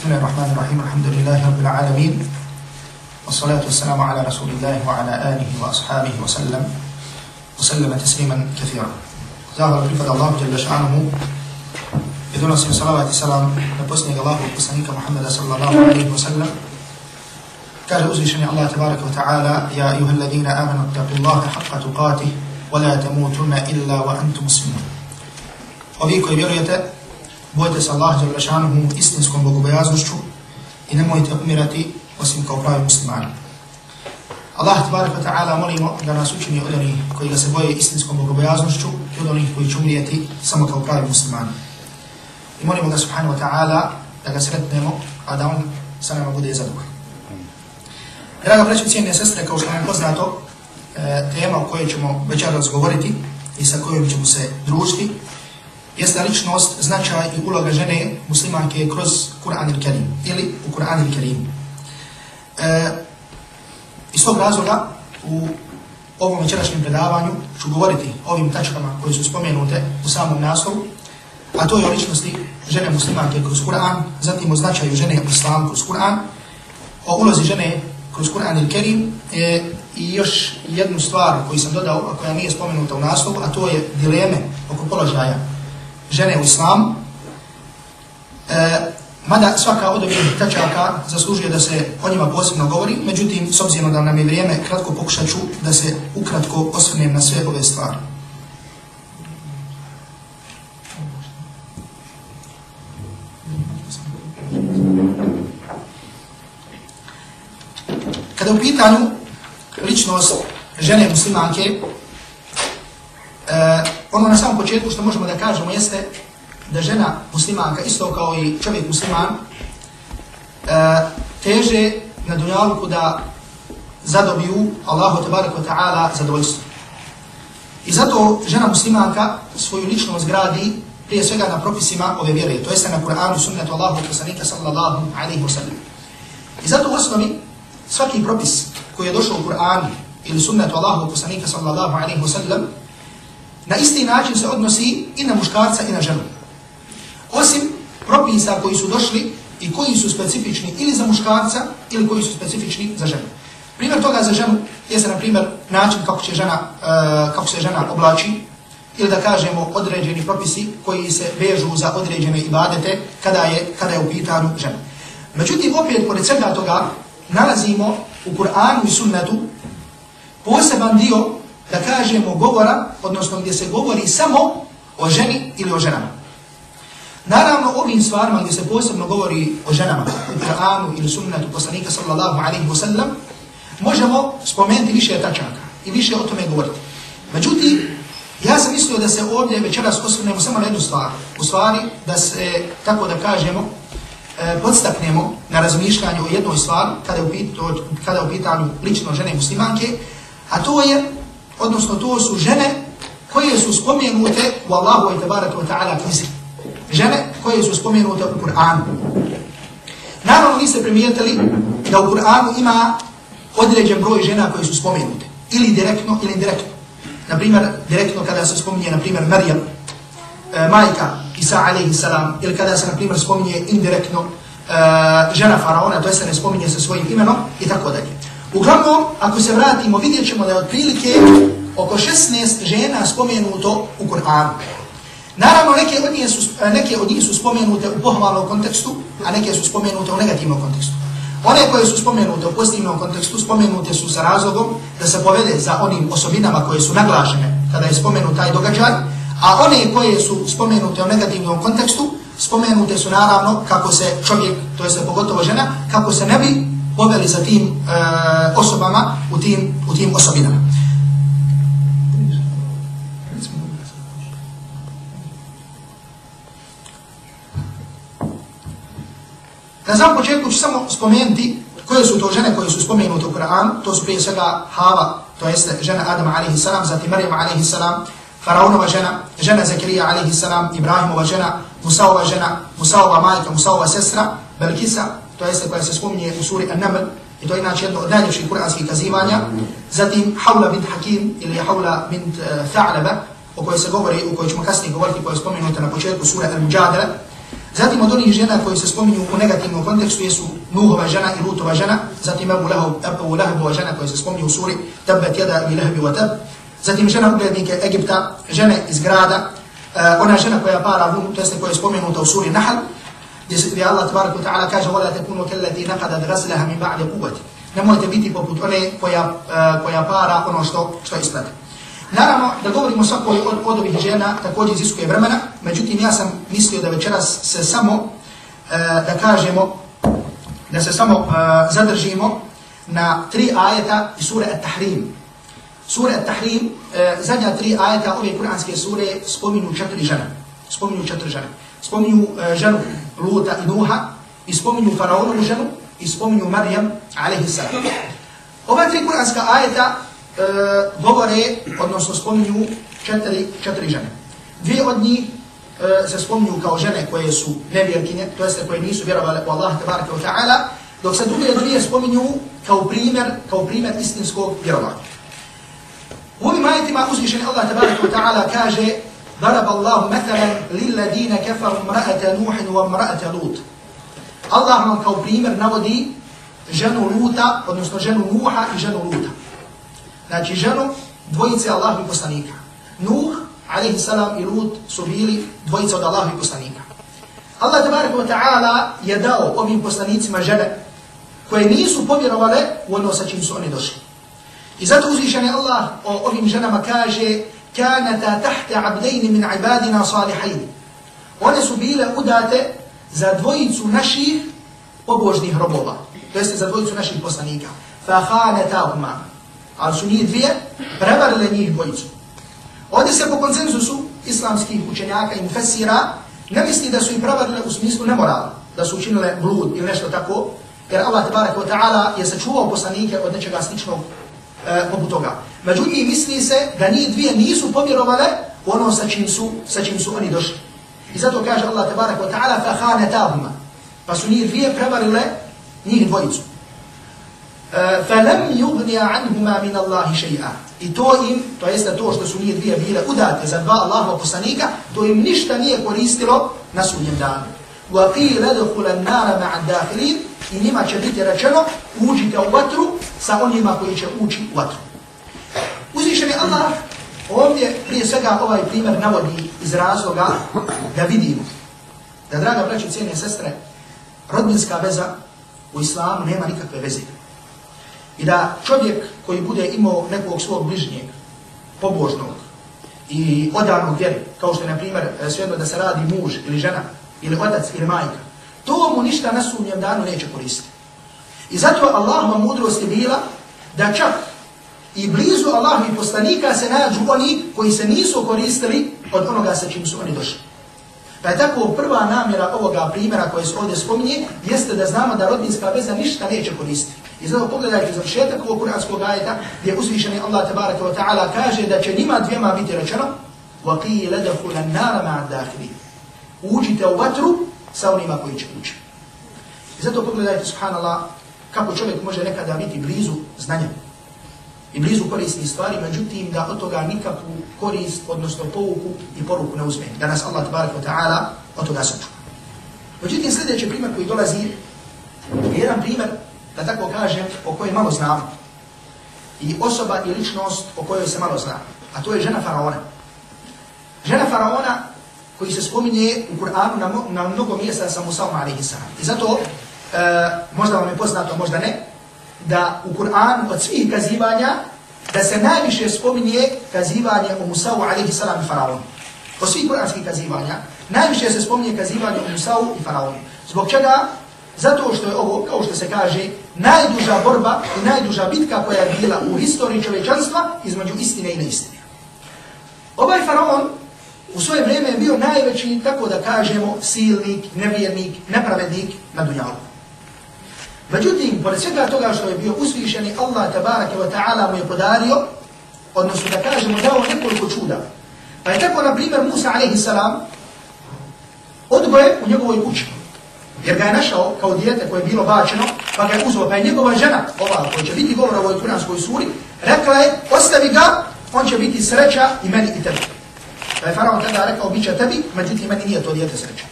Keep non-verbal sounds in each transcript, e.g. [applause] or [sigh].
بسم الله الرحمن الرحيم الحمد لله رب العالمين والصلاة والسلام على رسول الله وعلى آله وأصحابه وسلم وسلم تسليما كثيرا زاد الرفض الله جل شأنه بدون اسم صلاة السلام نبسنا الله وقصنيك محمد صلى الله عليه وسلم قال أزيشني الله تبارك وتعالى يا أيها الذين آمنوا اتقوا الله حق تقاته ولا تموتن إلا وأنتم مسلمون وفيكم يبيرون bojte se Allah dželle istinskom bogobojaznošću i nemojte umirati osim kao pravi muslimani. Allah tbaraka ta'ala molimo da nas učini od onih koji ga se boje istinskom bogobojaznošću i od onih koji će umrijeti samo kao pravi muslimani. I molimo ga subhanahu wa ta'ala da ga sretnemo, a da on sa nama bude zadovoljan. Draga braćo cijene sestre, kao što nam je poznato, e, tema o kojoj ćemo večeras govoriti i sa kojom ćemo se družiti, jeste ličnost, značaj i uloga žene muslimanke kroz Kur'an il Kerim ili u Kur'an il Kerim. E, iz tog razloga u ovom večerašnjem predavanju ću govoriti o ovim tačkama koje su spomenute u samom naslovu, a to je o ličnosti žene muslimanke kroz Kur'an, zatim o značaju žene u islamu kroz Kur'an, o ulozi žene kroz Kur'an il Kerim e, i još jednu stvar koju sam dodao, a koja nije spomenuta u naslovu, a to je dileme oko položaja žene u islamu. E, mada svaka od ovih tačaka zaslužuje da se o njima posebno govori, međutim, s obzirom da nam je vrijeme, kratko pokušat ću da se ukratko osvrnem na sve ove stvari. Kada u pitanju ličnost žene muslimanke, ono na samom početku što možemo da kažemo jeste da žena muslimanka, isto kao i čovjek musliman, e, teže na dunjalku da zadobiju Allahu tabarak wa ta'ala zadovoljstvo. I zato žena muslimanka svoju ličnost gradi prije svega na propisima ove vjere, to jeste na Kur'anu sunnetu Allahu poslanika sallallahu alaihi wa sallam. I zato u osnovi svaki propis koji je došao u Kur'anu ili sunnetu Allahu poslanika sallallahu alaihi wa sallam na isti način se odnosi i na muškarca i na ženu. Osim propisa koji su došli i koji su specifični ili za muškarca ili koji su specifični za ženu. Primjer toga za ženu jeste na primjer način kako, će žena, uh, kako se žena oblači ili da kažemo određeni propisi koji se vežu za određene ibadete kada je, kada je u pitanju žena. Međutim, opet, pored svega toga, nalazimo u Kur'anu i sunnetu poseban dio da kažemo govora, odnosno gdje se govori samo o ženi ili o ženama. Naravno, ovim stvarima gdje se posebno govori o ženama, u Kur'anu ili sunnetu poslanika sallallahu alaihi wa sallam, možemo spomenuti više tačaka i više o tome govoriti. Međutim, ja sam mislio da se ovdje večeras osvrnemo samo na jednu stvar. U stvari, da se, tako da kažemo, e, podstaknemo na razmišljanje o jednoj stvari kada je u, pitanju, kada je u pitanju lično žene muslimanke, a to je odnosno to su žene koje su spomenute u Allahu i tabaraka wa ta'ala knjizi. Žene koje su spomenute u Kur'anu. Naravno niste primijetili da u Kur'anu ima određen broj žena koje su spomenute. Ili direktno ili indirektno. Naprimjer, direktno kada se spominje, naprimjer, Marijam, e, majka Isa alaihi salam, ili kada se, naprimjer, spominje indirektno e, žena faraona, to je se ne spominje sa svojim imenom i tako dalje. Uglavnom, ako se vratimo, vidjet ćemo da je otprilike oko 16 žena spomenuto u Kur'anu. Naravno, neke od, njih su, neke od njih su spomenute u pohvalnom kontekstu, a neke su spomenute u negativnom kontekstu. One koje su spomenute u pozitivnom kontekstu, spomenute su sa razlogom da se povede za onim osobinama koje su naglašene kada je spomenut taj događaj, a one koje su spomenute u negativnom kontekstu, spomenute su naravno kako se čovjek, to je se pogotovo žena, kako se ne bi poveli sa tim uh, osobama u tim, u tim osobinama. Na samom početku ću samo spomenuti koje su to žene koje su spomenute u Koranu, To su prije svega Hava, to jeste žena Adama a.s., zatim Marijama a.s., Faraonova žena, žena Zakirija a.s., Ibrahimova žena, Musaova žena, Musaova majka, Musaova sestra, Belkisa, to jeste koja se spominje u suri An-Naml, i to je inače jedno od najljepših kuranskih kazivanja. Zatim Hawla bint Hakim ili Hawla bint uh, Tha'laba, o kojoj se govori, o kojoj ćemo kasnije govoriti, koja je spomenuta na početku sura Al-Mujadala. Zatim od onih žena koji se spominju u negativnom kontekstu jesu Nuhova žena i Lutova žena, zatim Abu Lahab, Abu Lahabova žena koja se spominju u suri Tabbat jada i Lahabi wa tab, zatim žena uglednike Egipta, žene iz grada, uh, ona žena koja para vun, to jeste koja je spomenuta u suri Nahl, gdje Allah tabarak wa ta'ala kaže وَلَا تَكُنُوا كَلَّتِي نَقَدَدْ غَسْلَهَا مِنْ بَعْدِ قُوَةِ Nemojte biti poput one koja, uh, koja para ono što, što isplati. Naravno, da govorimo svakoj od, od ovih žena, također iziskuje vremena, međutim, ja sam mislio da večeras se samo, uh, da kažemo, da se samo uh, zadržimo na tri ajeta iz sure At-Tahrim. Sure At-Tahrim, uh, zadnja tri ajeta ove kuranske sure spominju četiri žene. Spominju četiri žene. Spominju uh, ženu Luta i Nuha, i spominju Faraonovu ženu, i spominju Marijam, alaihissalam. Ova tri kuranska ajeta e, govore, odnosno spominju četiri, četiri žene. Dvije od njih e, se spominju kao žene koje su nevjerkinje, to jeste koje nisu vjerovali u Allah tabaraka wa ta'ala, dok se druge dvije spominju kao primjer, kao primjer istinskog vjerovanja. U ovim ajetima uzvišeni Allah tabaraka wa ta'ala kaže ضرب الله مثلا للذين كفروا امرأة نوح وامرأة لوط Allah nam kao primjer navodi ženu Luta, odnosno ženu Nuha i ženu Luta. Znači ženu dvojice Allahovi poslanika. Nuh, alaihi salam i Lut su bili dvojice od Allahovi poslanika. Allah tabaraka wa ta'ala je dao ovim poslanicima žene koje nisu povjerovale u ono sa čim su oni došli. I zato uzvišan je Allah o ovim ženama kaže kanata tahta عبدين min ibadina صالحين one su bile udate za dvojicu naših pobožnih robova to jest za dvojicu naših poslanika. Fa khanatahuma al su nije dvije prevarile njih dvojicu. Ovdje se po konsenzusu islamskih učenjaka i mufessira ne misli da su im pravadile u smislu nemorala, da su učinile blud ili nešto tako, jer Allah tebara ta'ala je sačuvao poslanike od nečega sličnog e, poput toga. Međutim, misli se da njih dvije nisu povjerovale ono sa čim su, sa čim su oni došli. I zato kaže Allah tabaraka wa ta'ala فَخَانَتَاهُمَا Pa su njih dvije prevarile njih dvojicu. فَلَمْ يُغْنِيَ عَنْهُمَا مِنَ اللَّهِ شَيْئًا I to im, to jeste to što su njih dvije bile udate za dva Allahova poslanika, to im ništa nije koristilo na sudnjem danu. وَقِيلَ دُخُلَ النَّارَ مَعَ الدَّاخِلِينَ I njima će biti rečeno, uđite u vatru sa onima koji će ući u vatru. Uzvišeni Allah ovdje prije svega ovaj primjer navodi iz razloga da vidimo da, draga braći i cijene sestre, rodbinska veza u islamu nema nikakve veze. I da čovjek koji bude imao nekog svog bližnjeg, pobožnog i odanog vjeri, kao što je, na primjer, svejedno da se radi muž ili žena, ili otac ili majka, to mu ništa na sumnjem danu neće koristiti. I zato Allah vam mudrost je bila da čak i blizu Allahovi poslanika se nađu oni koji se nisu koristili od onoga sa čim su oni došli. Pa je tako prva namjera ovoga primjera koje se ovdje spominje, jeste da znamo da rodinska veza ništa neće koristiti. I zato pogledajte za šetak ovog kuranskog ajeta, gdje uzvišeni Allah tabaraka wa ta'ala kaže da će njima dvijema biti rečeno وَقِيلَ دَخُلَ النَّارَ مَعَ الدَّاخِلِ Uđite u vatru sa onima koji će ući. I zato pogledajte, subhanallah, kako čovjek može nekada biti blizu znanja i blizu korisnih stvari, međutim da od toga nikakvu korist, odnosno pouku i poruku ne uzme. Da nas Allah tabarak wa ta'ala od toga sačuva. Međutim, sljedeći primjer koji dolazi je jedan primjer, da tako kažem, o kojoj malo znamo. I osoba i ličnost o kojoj se malo zna. A to je žena faraona. Žena faraona koji se spominje u Kur'anu na, na mnogo mjesta sa Musaom a.s. I zato, e, možda vam je poznato, možda ne, da u Kur'anu od svih kazivanja da se najviše spominje kazivanje o Musa'u alaihi salam i faraonu. Od svih kur'anskih kazivanja najviše se spominje kazivanje o Musa'u i faraonu. Zbog čega? Zato što je ovo, kao što se kaže, najduža borba i najduža bitka koja je bila u historiji čovečanstva između istine i neistine. Ovaj faraon u svoje vrijeme je bio najveći, tako da kažemo, silnik, nevjernik, nepravednik na Dunjalu. Međutim, pored svega toga što je bio uzvišeni, Allah tabaraka wa ta'ala mu je podario, odnosno da kažemo dao nekoliko čuda. Pa je tako, na primjer, Musa a.s. odgoje u njegovoj kući. Jer ga je našao kao dijete koje je bilo bačeno, pa ga je uzao, pa je njegova žena, ova koja će biti govora u ovoj kuranskoj suri, rekla je, ostavi ga, on će biti sreća i meni i tebi. Pa je faraon tada rekao, bit će tebi, međutim, meni nije to dijete sreća.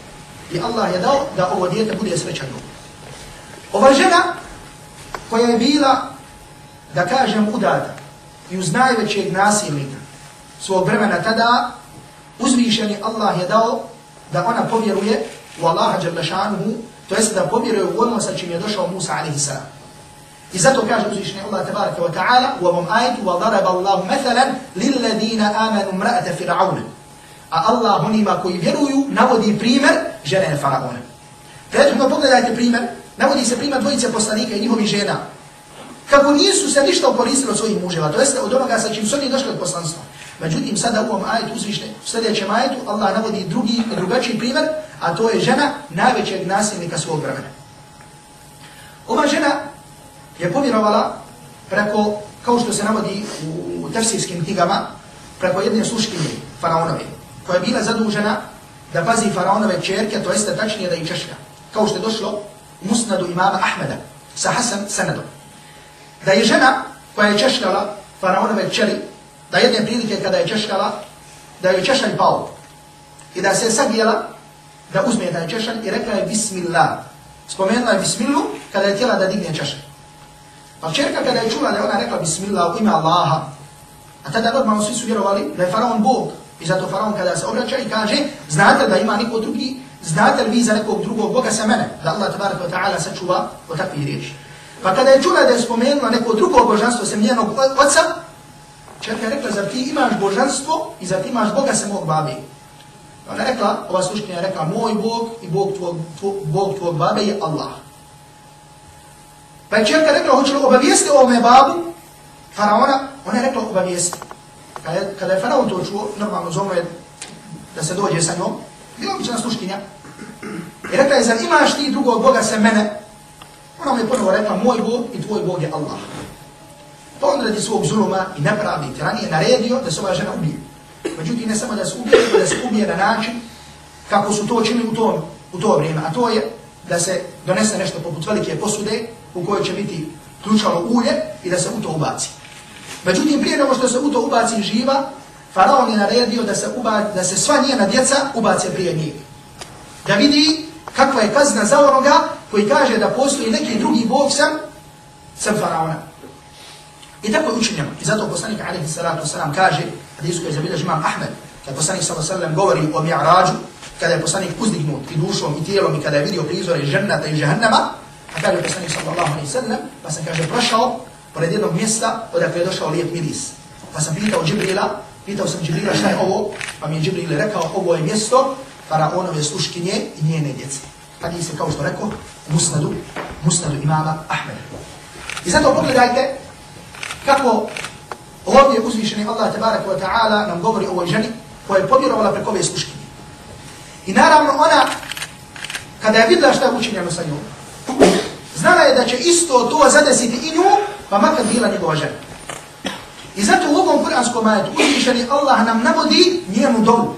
i Allah je dao da ovo dijete bude srećan. Ova žena koja je bila, da kažem, udata i uz najvećeg nasilnika svog vremena tada, uzvišeni Allah je dao da ona povjeruje u Allaha Đerlašanuhu, to jest da povjeruje u ono sa čim je došao Musa a.s. I zato kaže uzvišeni Allah tabaraka wa ta'ala u ovom ajetu وَضَرَبَ اللَّهُ مَثَلًا لِلَّذِينَ آمَنُوا مْرَأَةَ فِرْعَوْنَ A Allah onima koji vjeruju navodi primjer žene Faraona. Prethodno pogledajte primjer, navodi se primjer dvojice poslanika i njihovi žena. Kako nisu se ništa ukoristili od svojih muževa, to jeste od onoga sa čim su oni došli od poslanstva. Međutim, sada u ovom ajetu uzvište, u sljedećem ajetu, Allah navodi drugi, drugačiji primjer, a to je žena najvećeg nasilnika svog vremena. Ova žena je povjerovala preko, kao što se navodi u tefsirskim tigama, preko jedne sluškinje faraonove, koja je bila zadužena da pazi faraonove čerke, to jeste tačnije da ih češlja. Kao što je došlo u musnadu imama Ahmeda sa Hasan Sanadom. Da je žena koja je češljala faraonove čeri, da jedne prilike kada je češljala, da je češalj pao i da se je sagijela da uzme da je češalj i rekla je Bismillah. Spomenula je Bismillu kada je tijela da digne češalj. Pa čerka kada je čula da je ona rekla Bismillah u ime Allaha, a tada normalno svi su vjerovali da je faraon Bog, i zato faraon kada se obraća i kaže, znate da ima niko drugi, znate li vi za nekog drugog Boga sa mene, da Allah tabaraka wa ta'ala sačuva o takvih riječi. Pa kada je čula da je spomenula neko drugo božanstvo sem njenog oca, čerka je rekla, zar ti imaš božanstvo i zar ti imaš Boga sem mog babi? Pa ona je rekla, ova sluškinja je rekla, moj Bog i Bog tvog, tvog, Bog tvog babe je Allah. Pa je čerka rekla, hoće li obavijesti ovome babu, faraona, ona je rekla, obavijesti. Kada je, kada je faraon to čuo, normalno zovno je da se dođe sa njom, bila obična sluškinja. I rekla je, zar imaš ti drugog Boga se mene? Ona mi je ponovo rekla, moj Bog i tvoj Bog je Allah. Pa on radi svog zuluma i nepravdi tiranije naredio da se ova žena ubije. Međutim, ne samo da se ubije, da se ubije na način kako su to činili u, tom, u to vrijeme, a to je da se donese nešto poput velike posude u kojoj će biti ključalo ulje i da se u to ubaci. Međutim, prije nego što se u to ubaci živa, faraon je naredio da se, uba, da se sva njena djeca ubace prije njih. Da vidi kakva je kazna za onoga koji kaže da postoji neki drugi bog sam, sam faraona. I tako je učinjeno. I zato poslanik alaihi salatu wasalam kaže, hadisu koji je zabilježi imam Ahmed, kad poslanik sallallahu sallam govori o mi'rađu, kada je poslanik uzdignut i dušom i tijelom i kada je vidio prizore žennata i žahannama, a kaže poslanik sallallahu alaihi sallam, pa sam kaže prošao pored jednog mjesta odakle je došao lijep miris. Pa sam pitao Džibrila, pitao sam Džibrila šta je ovo, pa mi je Džibril rekao ovo je mjesto faraonove sluškinje i njene djece. Hadis se kao što rekao, musnadu, musnadu imama Ahmeda. I zato pogledajte kako ovdje uzvišeni Allah tabarak wa ta'ala nam govori o ovoj ženi koja je povjerovala preko ove sluškinje. I naravno ona, kada je videla šta je učinjeno sa njom, znala je da će isto to zadesiti i nju, pa makar bila njegova žena. I zato u ovom kuranskom ajetu uzvišeni Allah nam navodi njenu dovu.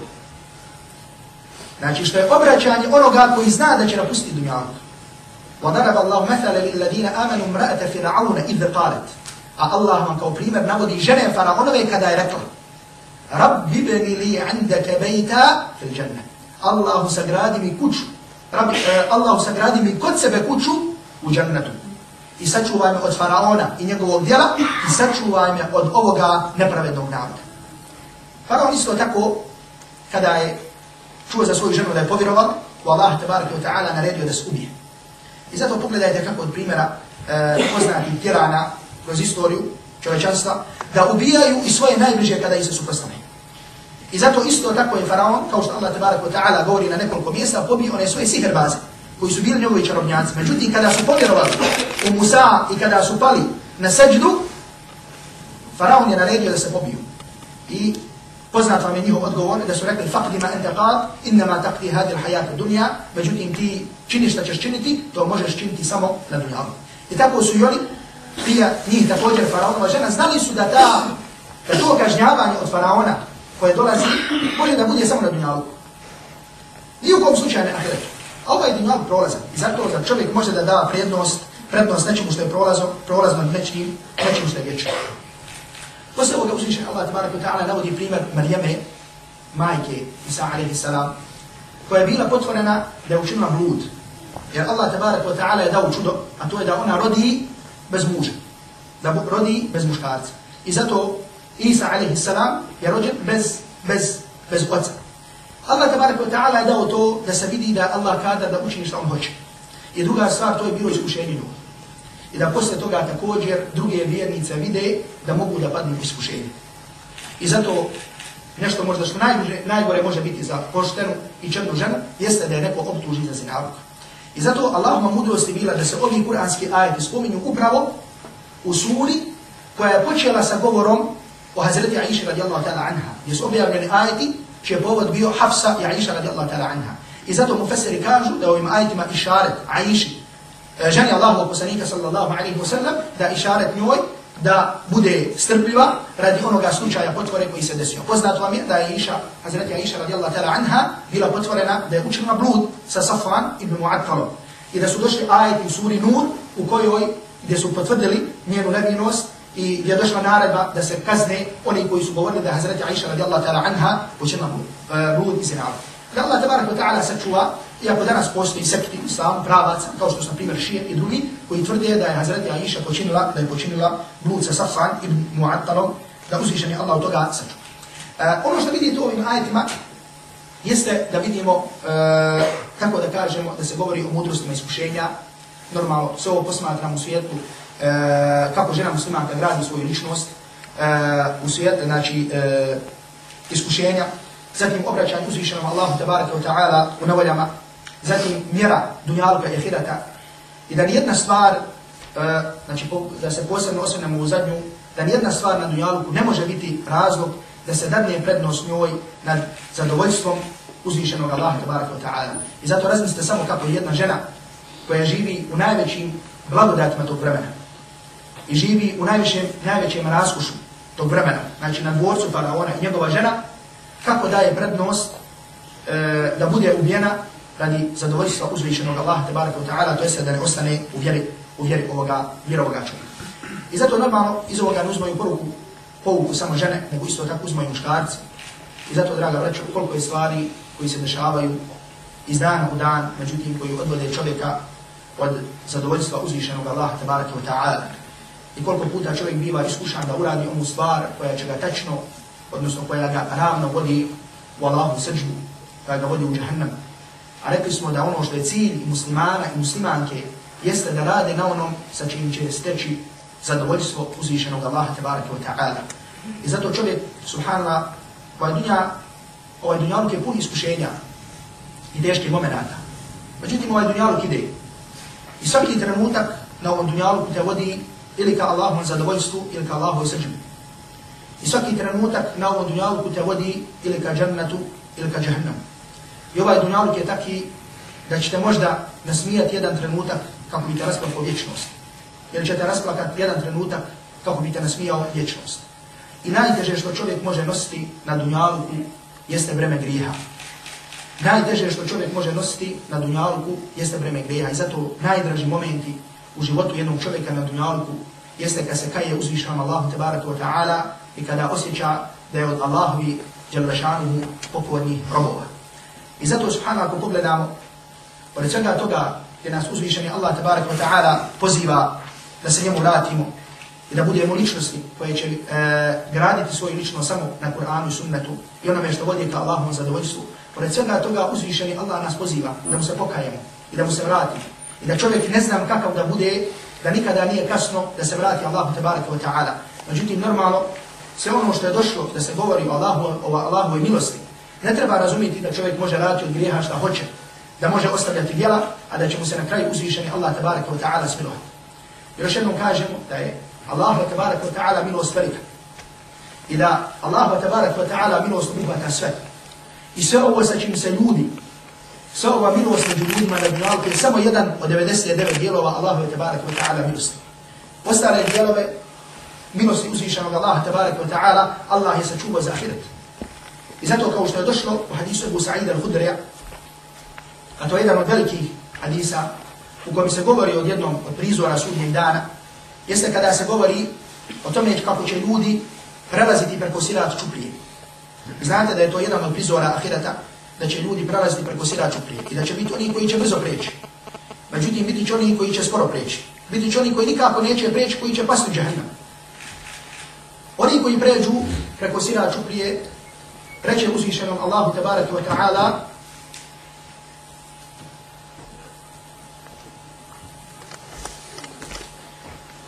Znači što je obraćanje onoga koji zna da će napustiti dunjavog. وَضَرَبَ اللَّهُ مَثَلَ لِلَّذِينَ آمَنُوا مْرَأَةَ فِرْعَوْنَ إِذْ قَالَتْ A Allah vam kao primjer navodi žene faraonove kada je rekla Rabbi beni li indaka bejta fil džanna. Allahu sagradi mi kuću. Rabbi, uh, Allahu sagradi mi kod sebe kuću u džennetu. I sačuvaj me od faraona i njegovog djela i sačuvaj me od ovoga nepravednog naroda. Faraon isto tako kada je čuo za svoju ženu da je povjeroval, u Allah tabaraka wa ta'ala naredio da se ubije. I zato pogledajte kako od primjera e, poznatih tirana kroz istoriju čovečanstva, da ubijaju i svoje najbliže kada ih se suprostane. I zato isto tako je faraon, kao što Allah tabaraka wa ta'ala govori na nekoliko mjesta, pobio one svoje siherbaze, koji su bili njegovi čarobnjaci. Međutim, kada su povjerovali u Musa i kada su pali na seđdu, faraon je naredio da se pobiju. I poznat vam je njihov odgovor da su rekli faqdi ma ente qad, innama taqdi hadir hajata dunja, međutim ti činiš šta ćeš činiti, to možeš činiti samo na dunjavu. I tako su i oni prije njih također faraonova žena, znali su da ta, da to kažnjavanje od faraona koje dolazi, može da bude samo na dunjalu. Ni u kom slučaju ne ahiretu. A ovaj dunjalu prolaza. I zato da čovjek može da da prednost, prednost nečemu što je prolazno, prolazno nečim, nečim što je vječno. Posle ovoga uzvišen Allah tabaraka ta'ala navodi primjer Marijeme, majke Isa alaihi salam, koja je bila potvorena da je učinila blud. Jer Allah tabaraka ta'ala je dao čudo, a to je da ona rodi bez muža. Da rodi bez muškarca. I zato Isa alaihi salam je rođen bez, bez, bez oca. Allah tabaraka wa ta'ala je dao to da se vidi da Allah kada da učini što on hoće. I druga stvar, to je bilo iskušenje nju. I da posle toga također druge vjernice vide da mogu da padnu iskušenje. I zato nešto možda što najgore, najgore može biti za poštenu i črnu ženu, jeste da je neko optuži za zinavuk. I zato Allahuma mudrosti bila da se ovi kuranski ajeti spominju upravo u suri koja je počela sa govorom o Hazreti Aisha radijallahu ta'ala anha. Gdje su objavljeni ajeti čije povod bio Hafsa i Aisha radijallahu ta'ala anha. I zato mu feseri kažu da ovim ajitima išaret Aishi, e, ženi Allahu poslanika sallallahu alaihi wa sallam, da išaret njoj da bude strpljiva radi onoga slučaja potvore koji se desio. Poznato vam je da je Iša, Hazreti Iša radijallahu ta'ala anha, bila potvorena da je učinila blud sa Safvan ibn Mu'attalom. I da su došli ajeti u suri Nur u kojoj gdje su potvrdili njenu nevinost i gdje je došla naredba da se kazne oni koji su govorili da Hazreti Aisha radijallahu ta'ala anha učinila blud uh, i zinavu. Da Allah tabarak wa ta'ala sačuva Iako danas postoji sekti u islamu pravaca, kao što su na primjer šije i drugi, koji tvrde da je Hazreti Aisha počinila, da je počinila blud sa Safan ibn Mu'attalom, da uzvišen je Allah od toga sačuva. Uh, ono što vidite u ovim ajetima, jeste da vidimo, uh, kako da kažemo, da se govori o mudrostima iskušenja, normalno, sve ovo posmatramo u svijetu, e, kako žena muslimanka gradi svoju ličnost, uh, u znači, uh, iskušenja, zatim obraćanje uzvišenom Allahu tabaraka wa ta'ala u nevoljama, zatim mjera dunjaluka i ahirata. I da nijedna stvar, uh, znači da se posebno osvrnemo u zadnju, da nijedna stvar na dunjaluku ne može biti razlog da se dadne prednost njoj nad zadovoljstvom uzvišenog Allaha tabaraka wa ta'ala. I zato razmislite samo kako jedna žena koja živi u najvećim blagodatima tog vremena i živi u najvišem, najvećem raskušu tog vremena, znači na dvorcu faraona i njegova žena, kako daje prednost e, da bude ubijena radi zadovoljstva uzvišenog Allaha tabaraka wa ta'ala, to jeste da ne ostane u vjeri, u vjeri ovoga, vjerovoga čovjeka. I zato normalno iz ovoga ne uzmaju poruku, povuku samo žene, nego isto tako uzmaju muškarci. I zato, draga vraću, koliko je stvari koji se dešavaju iz dana u dan, međutim koji odvode čovjeka od zadovoljstva uzvišenog Allaha tabaraka wa ta'ala. I koliko puta čovjek biva iskušan da uradi onu stvar koja će ga tačno, odnosno koja ga ravno vodi u Allahu srđbu, koja ga vodi u džahannam. A rekli smo da ono što je cilj muslimana i muslimanke jeste da rade na onom sa čim će steći zadovoljstvo uzvišenog Allaha tabaraka wa ta'ala. I zato čovjek, subhanallah, ovaj dunja, ovaj dunjaluk je pun iskušenja i teških momenata. Međutim, ovaj dunjaluk ide. I svaki trenutak na ovom dunjaluku te vodi ili ka Allahom zadovoljstvu ili ka Allahom srđu. I svaki trenutak na ovom dunjalku te vodi ili ka džennetu ili ka džahnamu. I ovaj dunjaluk je taki da ćete možda nasmijati jedan trenutak kako bi te rasplakao vječnost. Jer ćete rasplakati jedan trenutak kako bi te nasmijao vječnost. I najteže što čovjek može nositi na dunjalku jeste vreme grijeha. Najteže što čovjek može nositi na dunjalku jeste vreme grijeha. I zato najdraži momenti u životu jednog čovjeka na dunjalku jeste kad se kaje uzvišan Allahu tabaraka wa ta'ala i kada osjeća da je od Allahovi djelašanuhu pokornih robova. I zato, subhanahu, ako pogledamo, pored svega toga gdje nas uzvišeni Allah tabarak wa ta'ala poziva da se njemu vratimo i da budemo ličnosti koje će e, graditi svoju ličnost samo na Kur'anu i sunnetu i onome što vodi ka Allahom zadovoljstvu. Pored svega toga uzvišeni Allah nas poziva da mu se pokajemo i da mu se vratimo. I da čovjek ne znam kakav da bude, da nikada nije kasno da se vrati Allahu tabarak wa ta'ala. Međutim, normalno, sve ono što je došlo da se govori o Allahu, o Allahu i milosti, Ne treba razumjeti da čovjek može raditi od grijeha šta hoće, da može ostavljati djela, a da će mu se na kraju uzvišeni Allah tabaraka wa ta'ala smilovati. Još jednom kažemo da je Allah tabaraka wa ta'ala milost velika. I da Allah tabaraka wa ta'ala milost obuhvata sve. I sve ovo sa čim se ljudi, Sva ova milost među ljudima na dunjalku je samo jedan od 99 dijelova Allah tabaraka wa ta'ala milosti. Ostale dijelove milosti uzvišenog Allaha tabaraka wa ta'ala Allah je sačuvao za ahiret. I zato kao što je došlo u hadisu Ebu Sa'id al-Hudrija, a to je jedan od velikih hadisa u kojem se govori od jednom od prizora sudnjeg dana, jeste kada se govori o tome kako će ljudi prelaziti preko sirat čuprije. Znate da je to jedan od prizora ahireta, da će ljudi prelaziti preko siraču prije i da će biti oni koji će brzo preći. Međutim, biti će oni koji će skoro preći. Biti će oni koji nikako neće preći, koji će pasti u džahannam. Oni koji pređu preko siraču prije, reće uzvišenom Allahu tabaratu wa ta'ala,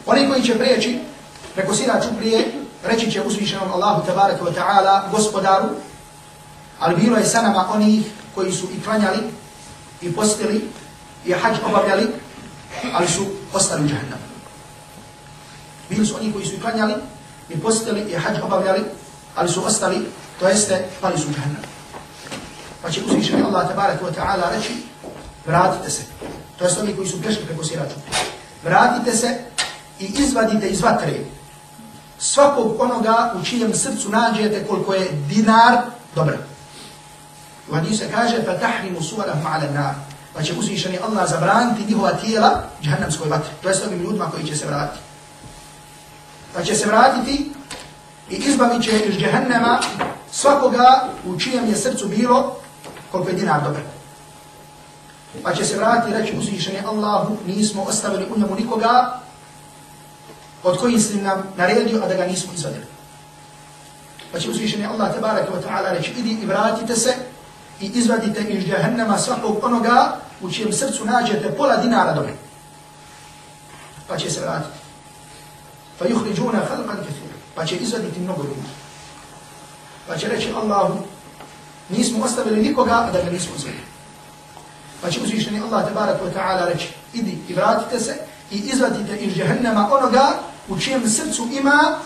Oni koji će preći preko siraču prije, reći će uzvišenom Allahu tabaraka wa ta'ala, gospodaru, ali bilo je sa nama onih koji su i klanjali, i postili, i hađ obavljali, ali su ostali u džahannam. Bili su oni koji su i klanjali, i postili, i hađ obavljali, ali su ostali, to jeste, pali su u džahannam. Pa će uzvišeni Allah tabaraka wa ta'ala reći, vratite se. To jeste oni koji su prešli preko siraču. Vratite se i izvadite iz vatre svakog onoga u čijem srcu nađete koliko je dinar dobra. U hadisu se kaže fa tahrimu suvarahum ala nar. Pa će uzvišeni Allah zabraniti njihova tijela džahannamskoj vatri. To je s ovim ljudima koji će se vratiti. Pa će se vratiti i izbavit će iz džahannama svakoga u čijem je srcu bilo koliko je dinar dobro. Pa će se vratiti i reći uzvišeni Allahu nismo ostavili u njemu nikoga od koji si nam naredio, a da ga nismo izvadili. Pa će uzvišeni Allah tabaraka wa ta'ala reći, idi i vratite se i izvadite iz jahannama svakog onoga u čijem srcu nađete pola dinara dobe. Pa će se vratiti. Pa juhriđuna halqan kathira. Pa će izvaditi mnogo ljudi. Pa će reći Allahu, nismo ostavili nikoga, a da ga nismo izvadili. Pa će uzvišeni Allah tabarak wa ta'ala reći, idi i vratite se i izvadite iz jahannama onoga u čijem srcu ima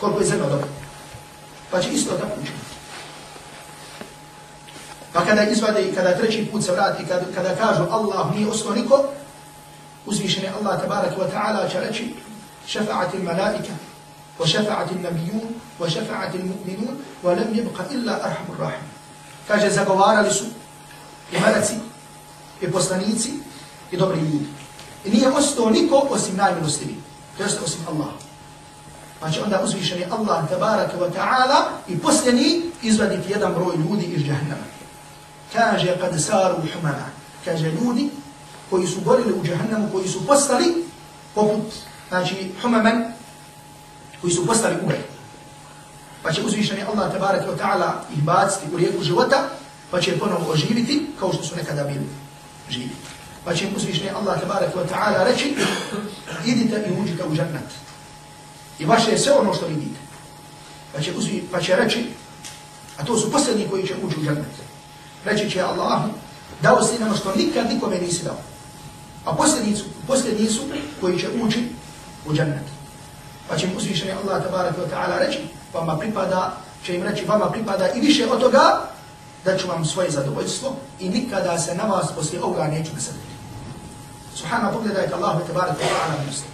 koliko je zrno dobro. Pa će isto tako učiniti. Pa kada izvade i kada treći put se vrati, kada, kada kažu Allah nije ostao niko, uzvišeni Allah tabaraka wa ta'ala će reći šefa'ati malaika, wa šefa'ati nabijun, wa šefa'ati mu'minun, wa lam jebqa illa arhamur rahim. Kaže, zagovarali su i malaci, i poslanici, i dobri ljudi. I nije ostao niko osim najmilostiviji. To jeste osim Allah. Pa će onda uzvišeni Allah tabaraka wa ta'ala i posljednji izvaditi jedan broj ljudi iz jahannama. Kaže kad saru humana. Kaže ljudi koji su gorili u jahannamu, koji su postali poput, znači humaman, koji su postali ugar. Pa će uzvišeni Allah tabaraka wa ta'ala ih baciti u rijeku života, pa će ponovo oživiti kao što su nekada bili živi. Pa će im Allah tabaraka wa ta'ala reći, idite i uđite u džannat. I vaše je sve ono što vidite. Pa će, uzvi, pa će reći, a to su posljednji koji će ući u džannat. Reći će Allah, dao si nam što nikad nikome nisi dao. A posljednji su, posljednji su koji će ući u džennet. Pa će im uzvišeni Allah tabaraka wa ta'ala reći, vama pripada, će im reći, vama pripada i više od toga, da ću vam svoje zadovoljstvo i nikada se na vas poslije ovoga neću nasrediti. Subhana, pogledajte Allahu tabaraka wa ta'ala misli.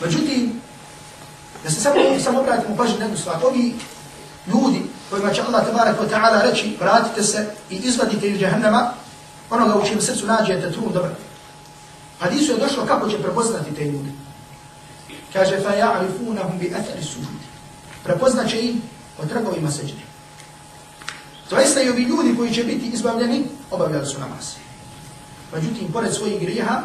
Međutim, da se samo, samo obratimo pažnju na jednu stvar. Ovi ljudi kojima će Allah tabarak wa ta'ala reći, vratite se i izvadite iz jahannama, onoga u čijem srcu nađete trun dobro. Hadisu je došlo kako će prepoznati te ljudi. Kaže, fa ja'rifunahum bi athari suđudi. Prepoznat će im o trgovima seđne. To jeste i ovi ljudi koji će biti izbavljeni, obavljali su namaz. Međutim, pored svojih grijeha,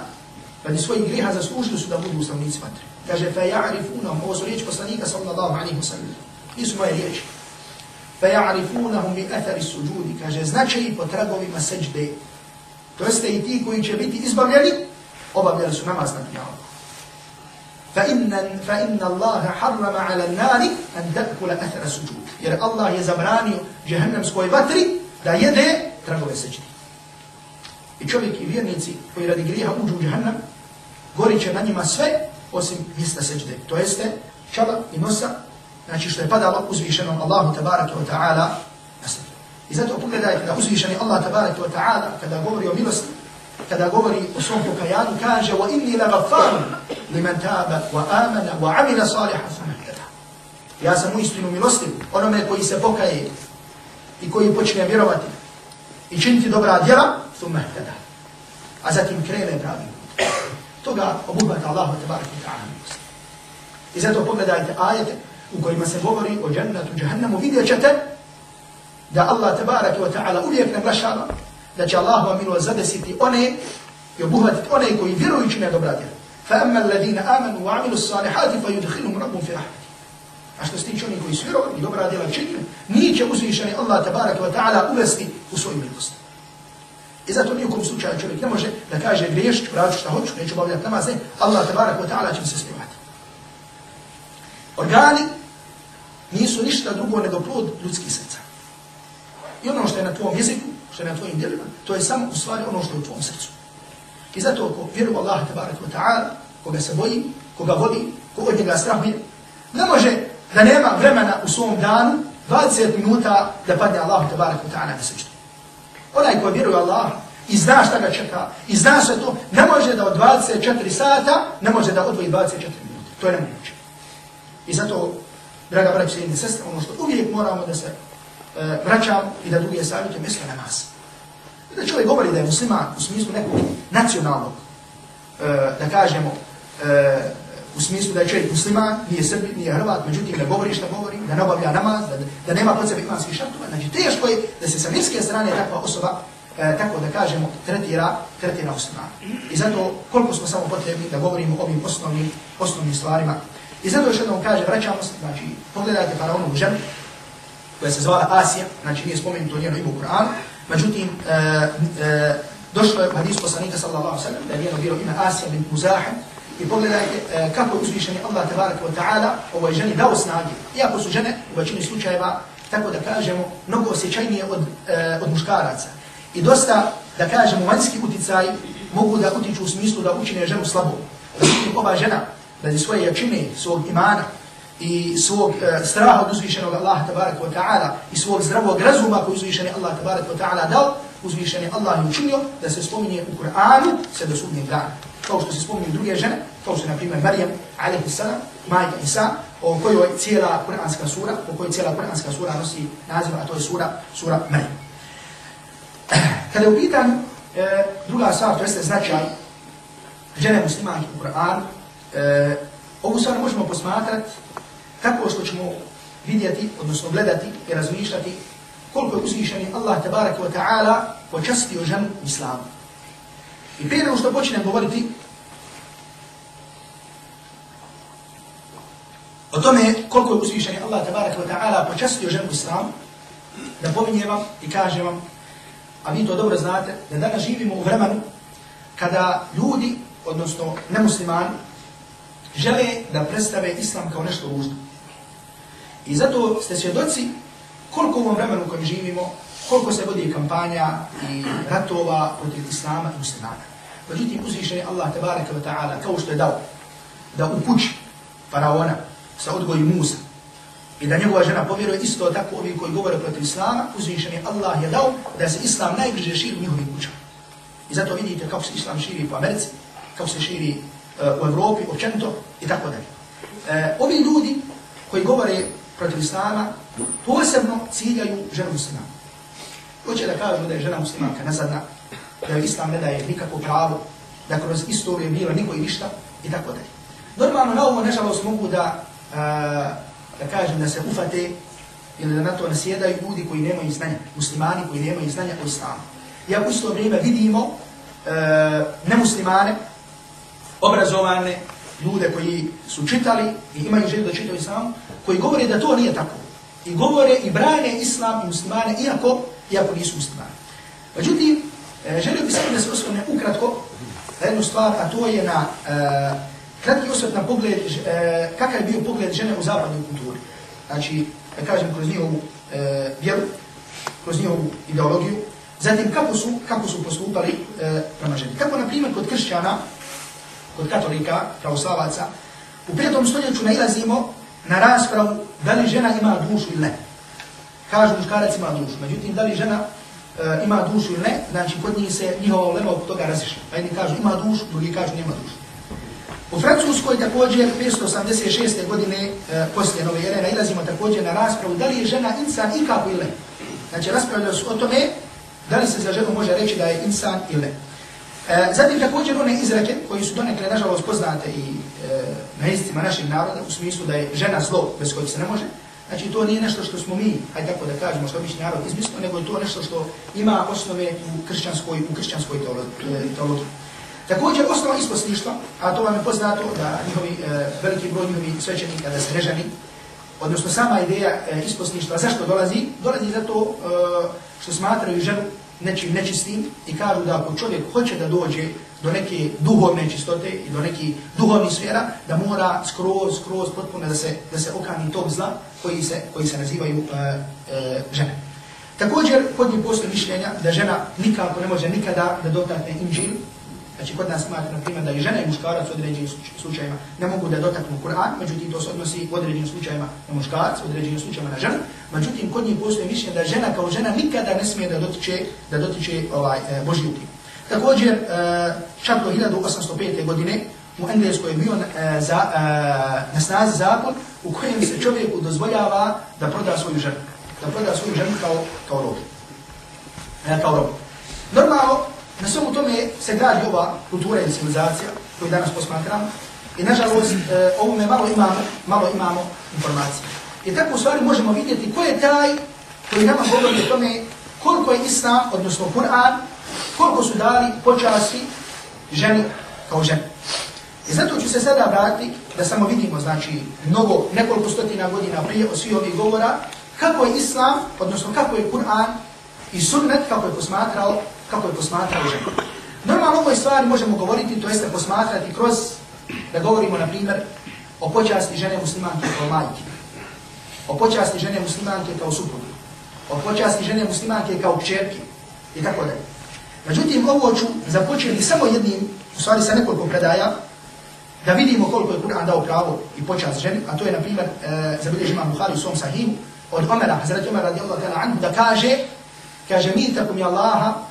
radi svojih grijeha zaslužili su da budu ustavnici vatre. Kaže, fa ja'rifunahum, ovo su riječ poslanika sallallahu alaihi wa sallam. Nisu moje riječi. Fa ja'rifunahum bi athari suđudi. Kaže, znače i po tragovima seđde. To jeste i ti koji će biti izbavljeni, obavljali su namaz na dunjavu. فإن الله حرم على النار أن تأكل أثر سجود jer Allah je zabranio džehennemskoj vatri da jede tragove seđde. I čovjek i vjernici koji radi grijeha uđu u džehennem, gori će na njima sve osim mjesta seđde. To jeste čala i nosa, znači što je padalo uzvišenom Allahu tabaraka wa ta'ala na seđde. I zato pogledajte da uzvišeni Allah tabaraka wa ta'ala kada govori o milosti, kada govori o svom pokajanju, kaže wa inni la gaffarun liman taba wa amana wa amila salihan. Ja sam u istinu milostiv onome koji se pokaje i koji počne vjerovati i činiti dobra djela, famahtada. A zatim krene pravi put. Toga obuhvata Allahu tabaraka wa ta'ala milosti. I zato pogledajte ajete u kojima se govori o džannatu, džahannamu, vidjet ćete da Allah tabaraka wa ta'ala uvijek naglašava da će Allah vam milo zadesiti one i obuhvatiti one koji vjerujući ne dobra djela. فأما الذين آمنوا وعملوا الصالحات فيدخلهم ربهم في رحمته A što se tiče onih koji su vjerovali i dobra djela činili, nije će uzvišeni Allah tabaraka wa ta'ala uvesti u svoju milost. I zato nijekom slučaju čovjek ne može da kaže griješ, praću šta hoću, neću obavljati namaz, ne, Allah tabaraka wa ta'ala će mi se smivati. Organi nisu ništa drugo nego plod ljudskih srca. I ono što je na tvom jeziku, što je na tvojim djelima, to je samo u stvari ono što je u tvom srcu. I zato ko vjeru Allah tabaraka wa ta'ala, koga se boji, koga voli, ko od njega strahuje, ne može da nema vremena u svom danu 20 minuta da padne Allah tabaraka wa ta'ala na što. Onaj ko vjeruje Allah i zna šta ga čeka, i zna sve to, ne može da od 24 sata, ne može da odvoji 24 minuta. To je nemoguće. I zato, draga braći i sestre, ono što uvijek moramo da se uh, vraćam i da drugi savjetujem, misle namaz. Da čovjek govori da je musliman u smislu nekog nacionalnog, uh, da kažemo, uh, u smislu da je čovjek musliman, nije srbi, nije hrvat, međutim da govori šta govori, da ne obavlja namaz, da, da nema pod sebe imanskih šartova, znači teško je da se sa mirske strane takva osoba, e, tako da kažemo, tretira, tretira musliman. I zato koliko smo samo potrebni da govorimo o ovim osnovnim, osnovnim stvarima. I zato što nam kaže, vraćamo se, znači, pogledajte faraonovu ženu, koja se zvala Asija, znači nije spomenuto njeno ime u Kur'anu, međutim, e, e, došlo je u hadisu poslanika sallallahu sallam, da je njeno bilo ime Asija bin Muzahem, I pogledajte e, kako je uzvišeni Allah tabaraka wa ta'ala ovoj ženi dao snage. Iako su žene u većini slučajeva, tako da kažemo, mnogo osjećajnije od, e, od muškaraca. I dosta, da kažemo, vanjski uticaj mogu da utiču u smislu da učine ženu slabo. Znači, ova žena, radi svoje jačine, svog imana i svog e, straha od uzvišenog Allaha tabaraka wa ta'ala i svog zdravog razuma koji uzvišeni Allah tabaraka wa ta'ala dao, uzvišeni Allah je učinio da se spominje u Kur'anu sve do sudnjeg dana kao što se spominju druge žene, kao što je, na primjer, Marijam, alaihi majka Isa, o kojoj cijela kuranska sura, o kojoj cijela kuranska sura nosi naziv, a to je sura, sura Marijam. [clears throat] Kada je u pitanju, e, druga stvar, to jeste značaj žene muslimanke u Kur'an, e, ovu stvar možemo posmatrati tako što ćemo vidjeti, odnosno gledati i razmišljati koliko je uzvišeni Allah tabaraka wa ta'ala počastio ženu islamu. I prije nego što počnem govoriti o tome koliko je uzvišen Allah tabaraka wa ta'ala počastio ženu islam, da pominje vam i kaže vam, a vi to dobro znate, da danas živimo u vremenu kada ljudi, odnosno nemuslimani, žele da predstave islam kao nešto ružno. I zato ste svjedoci koliko u ovom vremenu u kojem živimo, koliko se vodi kampanja i ratova protiv islama i muslimana. Međutim, uzvišen je Allah tabaraka wa ta'ala kao što je dao da u kući faraona sa odgoji Musa i da njegova žena povjeruje isto tako ovi koji govore protiv islama, uzvišen je Allah je dao da se islam najbliže širi u njihovim kućama. I zato vidite kako se islam širi po Americi, kako se širi u Evropi, općenito i tako dalje. E, ovi ljudi koji govore protiv islama posebno ciljaju ženu muslima. Hoće da kažu da je žena muslimanka nazadna, da je islam ne daje nikakvo pravo, da kroz istoriju bilo niko i ništa i tako dalje. Normalno na ovo nežalost mogu da, e, da kažem da se ufate ili da na to nasjedaju ljudi koji nemaju znanja, muslimani koji nemaju znanja o islamu. Iako u isto vrijeme vidimo e, nemuslimane, obrazovane, ljude koji su čitali i imaju želju da čitaju islam, koji govore da to nije tako. I govore i brane islam i muslimane, iako, iako nisu muslimani. Međutim, e, želio bih samo da se osvrne ukratko na jednu stvar, a to je na e, kratki osvrt na pogled, e, kakav je bio pogled žene u zapadnoj kulturi. Znači, da kažem, kroz njihovu e, vjeru, kroz njihovu ideologiju, zatim kako su, kako su postupali e, prema ženi. Kako, na primjer, kod kršćana, kod katolika, pravoslavaca, u petom stoljeću nailazimo na raspravu da li žena ima dušu ili ne. Kažu muškarac ima dušu, međutim, da li žena uh, ima dušu ili ne, znači kod njih se njihova ulema oko toga razišla. Pa jedni kažu ima dušu, drugi kažu nema dušu. U Francuskoj također 586. godine uh, poslije nove ere nailazimo također na raspravu da li je žena insan ikako ili ne. Znači raspravljaju su o tome da li se za ženu može reći da je insan ili ne. E, zatim također one izreke koji su donekle nažalost poznate i e, na istima našeg naroda u smislu da je žena zlo bez kojeg se ne može. Znači to nije nešto što smo mi, hajde tako da kažemo, što obični narod izmislio, nego je to nešto što ima osnove u kršćanskoj, u kršćanskoj e, teologiji. Također osnova isposlištva, a to vam je poznato da njihovi, e, veliki broj njihovi svećenika da se odnosno sama ideja e, isposlištva, zašto dolazi? Dolazi zato e, što smatraju ženu nečim nečistim i kažu da ako čovjek hoće da dođe do neke duhovne čistote i do neke duhovnih sfera, da mora skroz, skroz potpuno da se, da se okani tog zla koji se, koji se nazivaju uh, uh, žene. Također, kod njih postoje mišljenja da žena nikako ne može nikada da dotakne inđil, Znači, kod nas smatra, na primjer, da i žena i muškarac u određenim slučajima ne mogu da dotaknu Kur'an, međutim, to se odnosi u određenim slučajima na muškarac, u određenim slučajima na ženu. Međutim, kod njih postoje mišljenje da žena kao žena nikada ne smije da dotiče, da dotiče ovaj, e, Božji. Također, e, čak do 1805. godine u Engleskoj je bio e, za, e, na snazi zakon u kojem se čovjeku dozvoljava da proda svoju ženu. Da proda svoju ženu kao, kao robu. E, kao robu. Normalno, Na svemu tome se gradi ova kultura i civilizacija koju danas posmatram i nažalost e, ovome malo imamo, malo imamo informacije. I tako u stvari možemo vidjeti ko je taj koji nama govori o tome koliko je Islam, odnosno Kur'an, koliko su dali počasti ženi kao ženi. I zato ću se sada vratiti da samo vidimo, znači, mnogo, nekoliko stotina godina prije o svih ovih govora, kako je Islam, odnosno kako je Kur'an i sunnet, kako je posmatrao kako je posmatrao ženu. Normalno ovoj stvari možemo govoriti, to jeste posmatrati kroz, da govorimo na primjer, o počasti žene muslimanke kao majke, o počasti žene muslimanke kao supruge, o počasti žene muslimanke kao kćerke i tako dalje. Međutim, ovo ću započeti samo jednim, u stvari sa nekoliko predaja, da vidimo koliko je Kur'an dao pravo i počast ženi, a to je, na primjer, e, zabilježi imam Buhari u svom sahimu, od Omera, Hazreti Omer radijallahu ta'ala anhu, da kaže, kaže, mi tako Allaha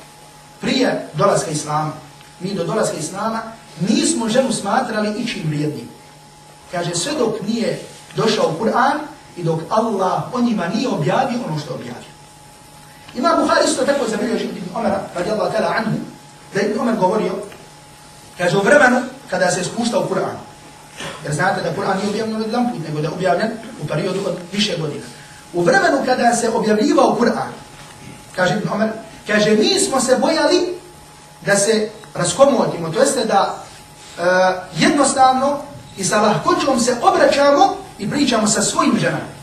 prije dolaska Islama, mi do dolaska Islama, nismo ženu smatrali ičim vrijednim. Kaže, sve dok nije došao Kur'an i dok Allah o njima nije objavio ono što objavio. Ima Buhari isto tako zabilježio Ibn Omara, radijallahu ta'la anhu, da Ibn Omar govorio, kaže, u vremenu kada se spuštao Kur'an, jer znate da Kur'an nije objavljen od jedan put, nego da je objavljen u periodu od više godina. U vremenu kada se objavljivao Kur'an, kaže Ibn Omar, Kaže, mi smo se bojali da se raskomodimo, to jeste da uh, jednostavno i sa lahkoćom se obraćamo i pričamo sa svojim ženama.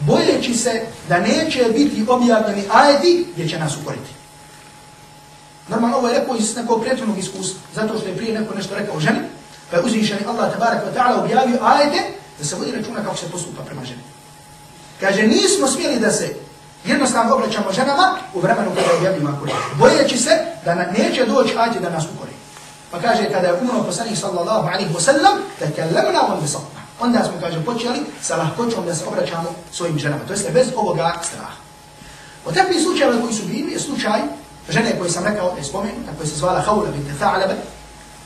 Bojeći se da neće biti objavljeni ajeti gdje će nas ukoriti. Normalno ovo je rekao iz nekog prijateljnog iskustva, zato što je prije neko nešto rekao ženi, pa je uzvišeni Allah tabarak wa ta'ala objavio ajete da se vodi računa kako se postupa prema ženi. Kaže, nismo smjeli da se Jednostavno obraćamo ženama u vremenu kada je objavljima Kur'an. Bojeći se da neće doći ađe da nas ukori. Pa kaže, kada je umro poslanih sallallahu alaihi wasallam, da kellemna on visatna. Onda smo, kaže, počeli sa lahkoćom da se obraćamo svojim ženama. To jeste bez ovoga straha. Od takvih slučajeva koji su bili je slučaj žene koje sam rekao da je spomenu, koja se zvala Hawla bint Tha'laba,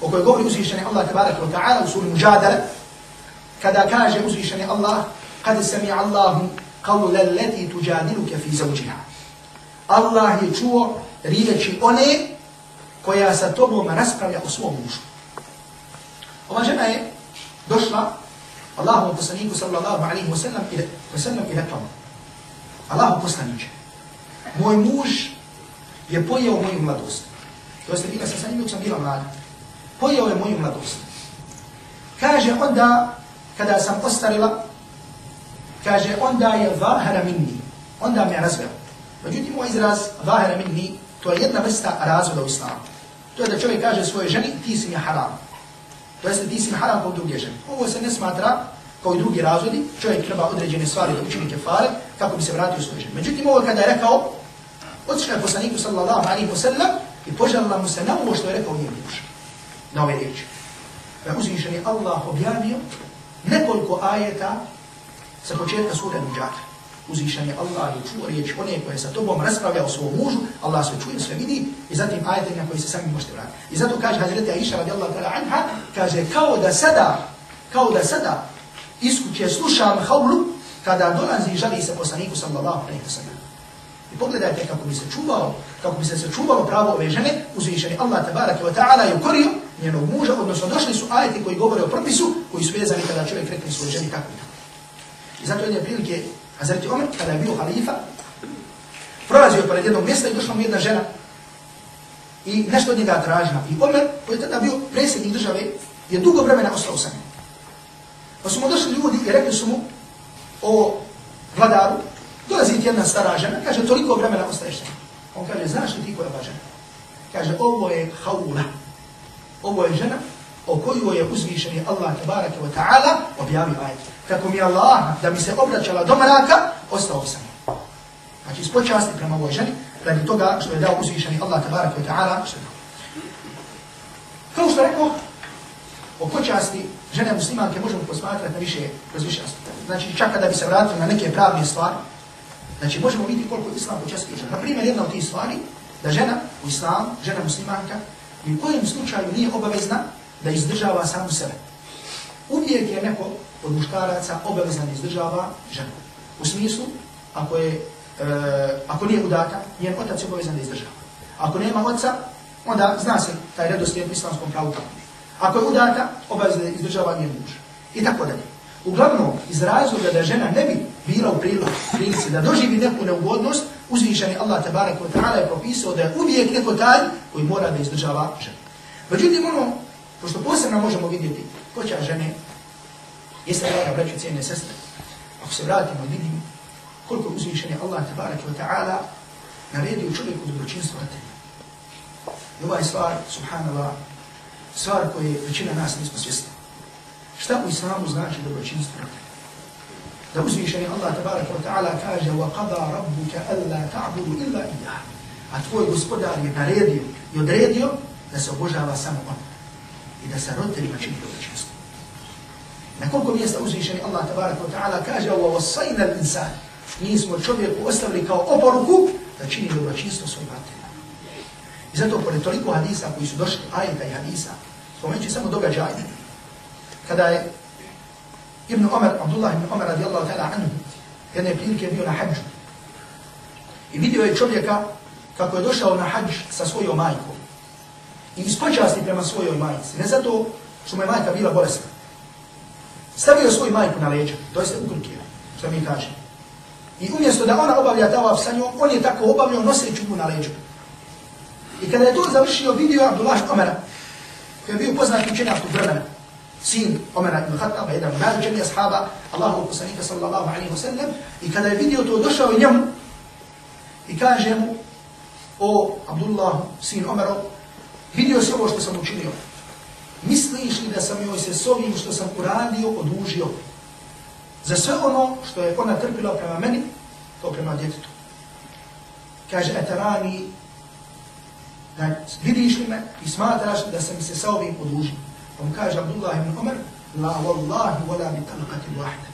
o kojoj govori uzvišeni Allah tabaraka wa ta'ala u suri Mujadala, kada kaže uzvišeni Allah, kad sami Allahu قول التي تجادلك في زوجها Allah je čuo riječi one koja sa tobom raspravlja o svom mužu. Ova žena je došla Allahu poslaniku sallallahu alaihi wa sallam i, wa sallam i rekla Allahu poslaniče, moj muž je pojeo moju mladost. To jeste bila sam sa njim dok sam bila mlada. Pojeo je moju mladost. Kaže onda, kada sam ostarila, kaže onda je zahara minni, onda me razveo. Međutim, ovaj izraz zahara minni, to je jedna vrsta razvoda u islamu. To je da čovjek kaže svoje ženi, ti si mi haram. To jeste ti si mi haram kao druge žene. Ovo se ne smatra kao i drugi razvodi, čovjek treba određene stvari da učini kefare kako bi se vratio svoje žene. Međutim, ovo kada je rekao, otišao je poslaniku sallallahu alaihi wa sallam i požalila mu se na ovo što je rekao njen muž. Na ove riječi. Pa uzvišen je Allah objavio nekoliko ajeta sa početka sura Nujata. Uzvišan je Allah i čuo riječ one koje sa tobom raspravlja o svom mužu, Allah sve čuje, sve vidi i zatim ajete na koji se sami možete vratiti. I zato kaže Hazreti Aisha radijallahu ta'ala anha, kaže kao da sada, kao da sada iskuće slušam haulu kada dolazi i žali se poslaniku sallallahu alaihi wa sallam. I pogledajte kako bi se čuvao, kako bi se se čuvalo pravo ove žene, uzvišeni Allah tabaraka wa ta'ala je ukorio njenog muža, odnosno došli su ajeti koji govore o propisu, koji su vezani kada čovjek rekne svoje ženi tako i tako. I zato jedne prilike Hazreti Omer, kada je bio halifa, prolazio je pored jednog mjesta i došla mu jedna žena i nešto od njega tražila. I Omer, koji je tada bio predsjednik države, je dugo vremena ostao sa njim. Pa su mu došli ljudi i rekli su mu o vladaru, dolazi ti jedna stara žena, kaže, toliko vremena ostaješ sa. On kaže, znaš li ti koja je žena? Kaže, ovo je haula. Ovo je žena o kojoj je uzvišeni Allah tabaraka wa ta'ala objavio ajet. Kako mi Allah da mi se obraćala do mraka, ostao sam. Znači, spočasti prema ovoj ženi, radi toga što je dao uzvišeni Allah tabaraka wa ta'ala što je Kao što rekao, o počasti žene muslimanke možemo posmatrati na više, kroz više aspekta. Znači, čak kada bi se vratili na neke pravne stvari, znači možemo vidjeti koliko islam počasti žena. Naprimjer, jedna od tih stvari, da žena u islamu, žena muslimanka, u kojem slučaju nije obavezna da izdržava samu sebe. Uvijek je neko od muškaraca obavezan izdržava ženu. U smislu, ako, je, e, ako nije udata, njen otac je obavezan da izdržava. Ako nema oca, onda zna se taj redoslijed islamskom pravu tamo. Ako je udata, obavezan da izdržava njen muž. I tako dalje. Uglavnom, iz razloga da žena ne bi bila u prilici da doživi neku neugodnost, uzvišeni Allah tabarak wa ta'ala je propisao da je uvijek neko taj koji mora da izdržava ženu. Međutim, ono, pošto posebno možemo vidjeti ko će žene, jeste da braću cijene sestre, ako se vratimo i vidimo koliko uzvišeni Allah tabarak wa ta'ala naredio čovjeku dobročinstvo na tebi. I ova je stvar, subhanallah, stvar koje većina nas nismo svjesni. Šta u islamu znači dobročinstvo na tebi? da uzvišeni Allah tabaraka wa ta'ala kaže وَقَضَى رَبُّكَ أَلَّا تَعْبُدُ إِلَّا إِيَّهِ A tvoj gospodar je naredio i odredio da se obožava samo on i da sa roditeljima čini dobročinstvo. Na koliko mjesta uzvišeni Allah tabaraka ta'ala kaže ovo vasajna insan, mi smo čovjeku ostavili kao oporuku da čini dobročinstvo svojim roditeljima. I zato pored toliko hadisa koji su došli ajeta i hadisa, spomenući samo događaj, kada je Ibn Omer, Abdullah ibn Omer radijallahu ta'ala anhu, jedne prilike bio na hađu. I vidio je čovjeka kako je došao na hađ sa svojom majkom. I ispočasti prema svojoj majici. Ne zato što mu je majka bila bolesna. Stavio svoju majku na leđa, to jeste ukrukio, što mi kaže. I umjesto da ona obavlja tavaf sa njom, on je tako obavljao noseći mu na leđu. I kada je to završio, vidio Abdullah Omera, koji je bio poznat učenjak u vremena sin Omera ibn Khattaba, jedan od najvećenija ashaba Allahu poslanika sallallahu alaihi wa sallam, i kada je vidio to, došao i njemu i kaže mu, o Abdullah, sin Omerov, vidio si ovo što sam učinio. Misliš li da sam joj se s ovim što sam uradio odužio? Za sve ono što je ona trpila prema meni, to prema djetetu. Kaže, etarani, da vidiš li me i smatraš da sam se sa ovim odužio. Pa On kaže Abdullah ibn Umar, la wallahi wala bi talqati wahda.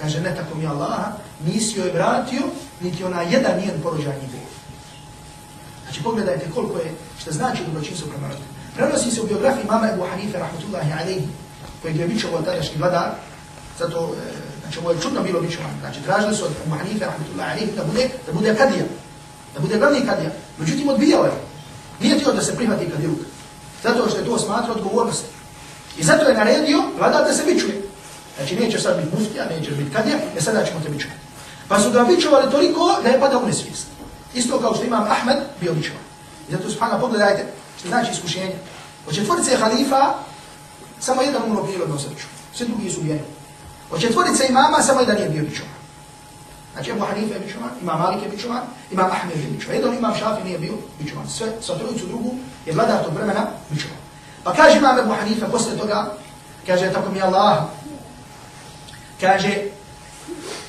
Kaže ne tako mi Allah, nisi joj vratio, niti ona jedan nijen porođaj nije. Znači pogledajte koliko je, što znači dobročinstvo prema rodinu. Prenosi se u biografiji mama Ebu Hanife, rahmatullahi alaihi, koji je bićovo tadašnji vladar, zato, e, znači ovo je čudno bilo bićovan, znači tražili su od Ebu Hanife, rahmatullahi alaihi, da bude, da bude kadija, da bude glavni kadija. Međutim, odbijao je. Nije tio da se prihvati kadiluk. Zato što je to smatra odgovornosti. I zato je naredio vladar da se bićuje. Znači neće sad biti muftija, neće biti kadija, jer sada ćemo te bićovati. Pa su ga bićovali toliko da je padao u nesvijest. Isto kao što imam Ahmed bio bičuvan. I zato subhana pogledajte što znači iskušenje. Od četvorice halifa samo jedan umro bilo na srču. Svi drugi su ubijeni. Od četvorice imama samo jedan nije bio bičuvan. Znači Ebu Hanifa je bičuvan, imam Malik je bičuvan, imam Ahmed je bičuvan. Jedan imam Šafi nije bio bičuvan. Sve sa trojicu drugu je vladar tog vremena bičuvan. Pa kaže imam Ebu Hanifa posle toga, kaže tako mi Allah, kaže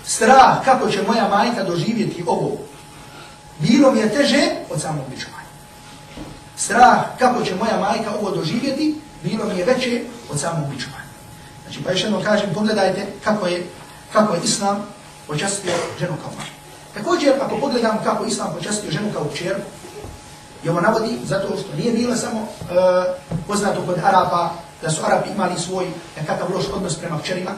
strah kako će moja majka doživjeti ovo, bilo mi je teže od samog bičovanja. Strah kako će moja majka ovo doživjeti, bilo mi je veće od samog bičovanja. Znači pa još jedno kažem, pogledajte kako je, kako je Islam počastio ženu kao majku. Također, ako pogledamo kako Islam počastio ženu kao čerku, I ovo navodi zato što nije bilo samo uh, poznato kod Arapa, da su Arapi imali svoj nekakav loš odnos prema kćerima,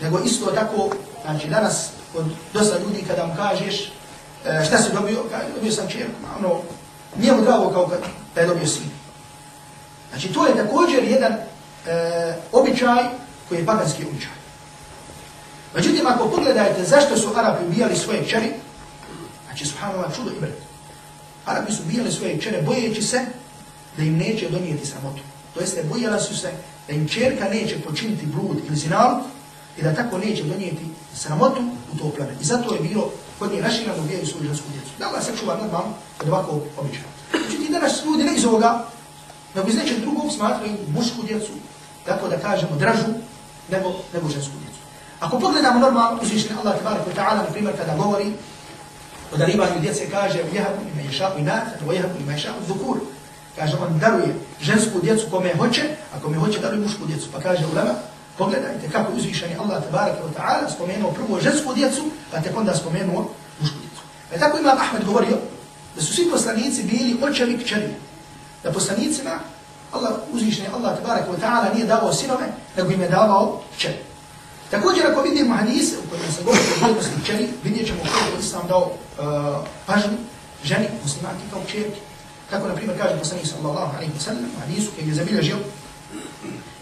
nego isto tako, znači danas kod dosta ljudi kada mu kažeš uh, šta si dobio, kaže, dobio sam čerku, ono, nije mu drago kao da je dobio sin. Znači to je također jedan uh, običaj koji je paganski običaj. Međutim, ako pogledajte zašto su Arabi ubijali svoje čeri, znači, subhanallah, čudo i bret. Arabi su ubijali svoje čere bojeći se da im neće donijeti sramotu. To jeste, bojala su se da im čerka neće počiniti blud ili zinal i da tako neće donijeti sramotu u to pleme. I zato je bilo kod njih rašina da ubijaju svoju žensku djecu. Da Allah se čuva normalno od ovako običaja. Znači ti danas ljudi ne iz ovoga, nego iz nečeg drugog smatraju mušku djecu, tako da kažemo dražu, nego, nego žensku djecu. Ako pogledamo normalno, uzvišnji Allah tabarak wa ta'ala, na primjer, kada govori o darivanju djece, kaže jehabu ima ješaku i nat, o jehabu ima ješaku dhukur. Kaže, on daruje žensku djecu kome hoće, a kome hoće daruje mušku djecu. Pa kaže ulema, pogledajte kako uzvišeni Allah tabaraka wa ta'ala spomenuo prvo žensku djecu, pa tek onda spomenuo mušku djecu. E tako Imam Ahmed govorio da su svi poslanici bili očevi kćeri. Da poslanicima Allah uzvišeni Allah tabaraka wa ta'ala nije davao sinove, nego im je davao kćeri. Također ako vidimo hadise u kojem se govori o vrijednosti kćeri, vidjet ćemo je Islam dao uh, pažnju ženi muslimanki kao kćerki. Kako na primjer kaže poslanik sallallahu alaihi wa sallam u hadisu koji je zabilježio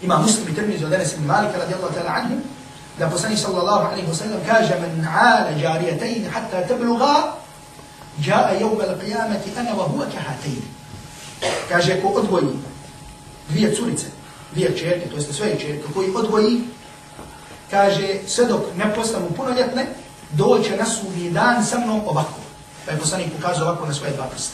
ima muslim i termizu od Enes ibn Malika radijallahu ta'ala anhu da poslanik sallallahu alaihi wa sallam kaže man ala jarijatajn hatta tabluga jaa jevme l-qiyamati ana wa huwa kahatajn. Kaže ko odvoji dvije curice, dvije čerke, to jeste svoje čerke, koji odvoji kaže, sve dok ne postanu punoljetne, doće na sudnji dan sa mnom ovako. Pa je poslanik pokazao ovako na svoje dva prsta.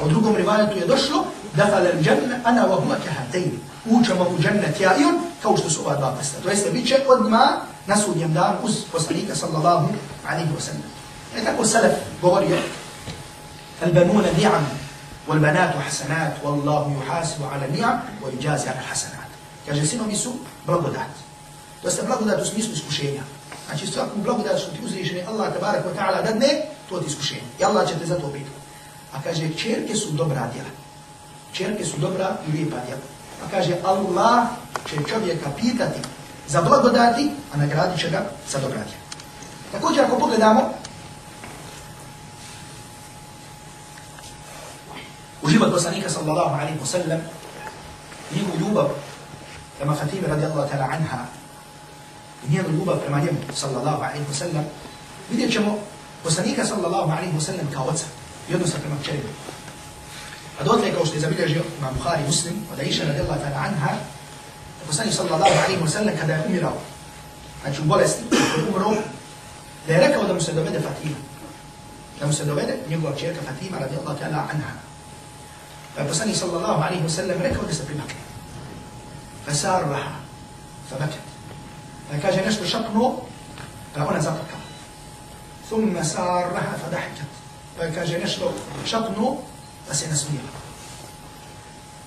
A u drugom rivajetu je došlo, dafale l-đanne, ana wa huwa kahatajn Učemo u džennet ja i on, kao što su ova dva prsta. To jeste, bit će odma na sudnjem dan uz poslanika sallallahu alaihi wa sallam. E tako salaf govorio, البنون نعم والبنات حسنات والله يحاسب على النعم ويجازي على الحسنات. Kaže, sinovi su blagodat. To ste blagodat u smislu iskušenja. Znači svaku blagodat što ti uzriješeni Allah tabarak wa ta'ala dadne, to ti iskušenje. I Allah će te za to biti. A kaže, čerke su dobra djela. Čerke su dobra i lijepa djela. A kaže, Allah će čovjeka pitati za blagodati, a nagradit će ga za dobra. Također, ako pogledamo, u život poslanika sallallahu alaihi wa sallam, njegovu ljubav prema Fatime radijallahu ta'ala anha, njenu ljubav prema njemu, sallallahu alaihi wa sallam, vidjet ćemo poslanika sallallahu alaihi wa sallam kao oca i odnosa prema kćerima. Kao što je zabilježio ima Bukhari muslim, od Aisha radijallahu ta'ala anha, poslanik sallallahu alaihi wa sallam kada je umirao, znači u bolesti, kada je umro, da je rekao da mu se dovede Fatima. Da mu se dovede njegova čerka Fatima radijallahu ta'ala anha. Pa je poslanik sallallahu alaihi wa sallam rekao da se primakne. Fasarraha, fabakat. Pa kaže nešto šapnuo, pa ona zaplakala. Thumma sarraha fa dahkat. Pa kaže nešto šapnuo, da se nasmijela.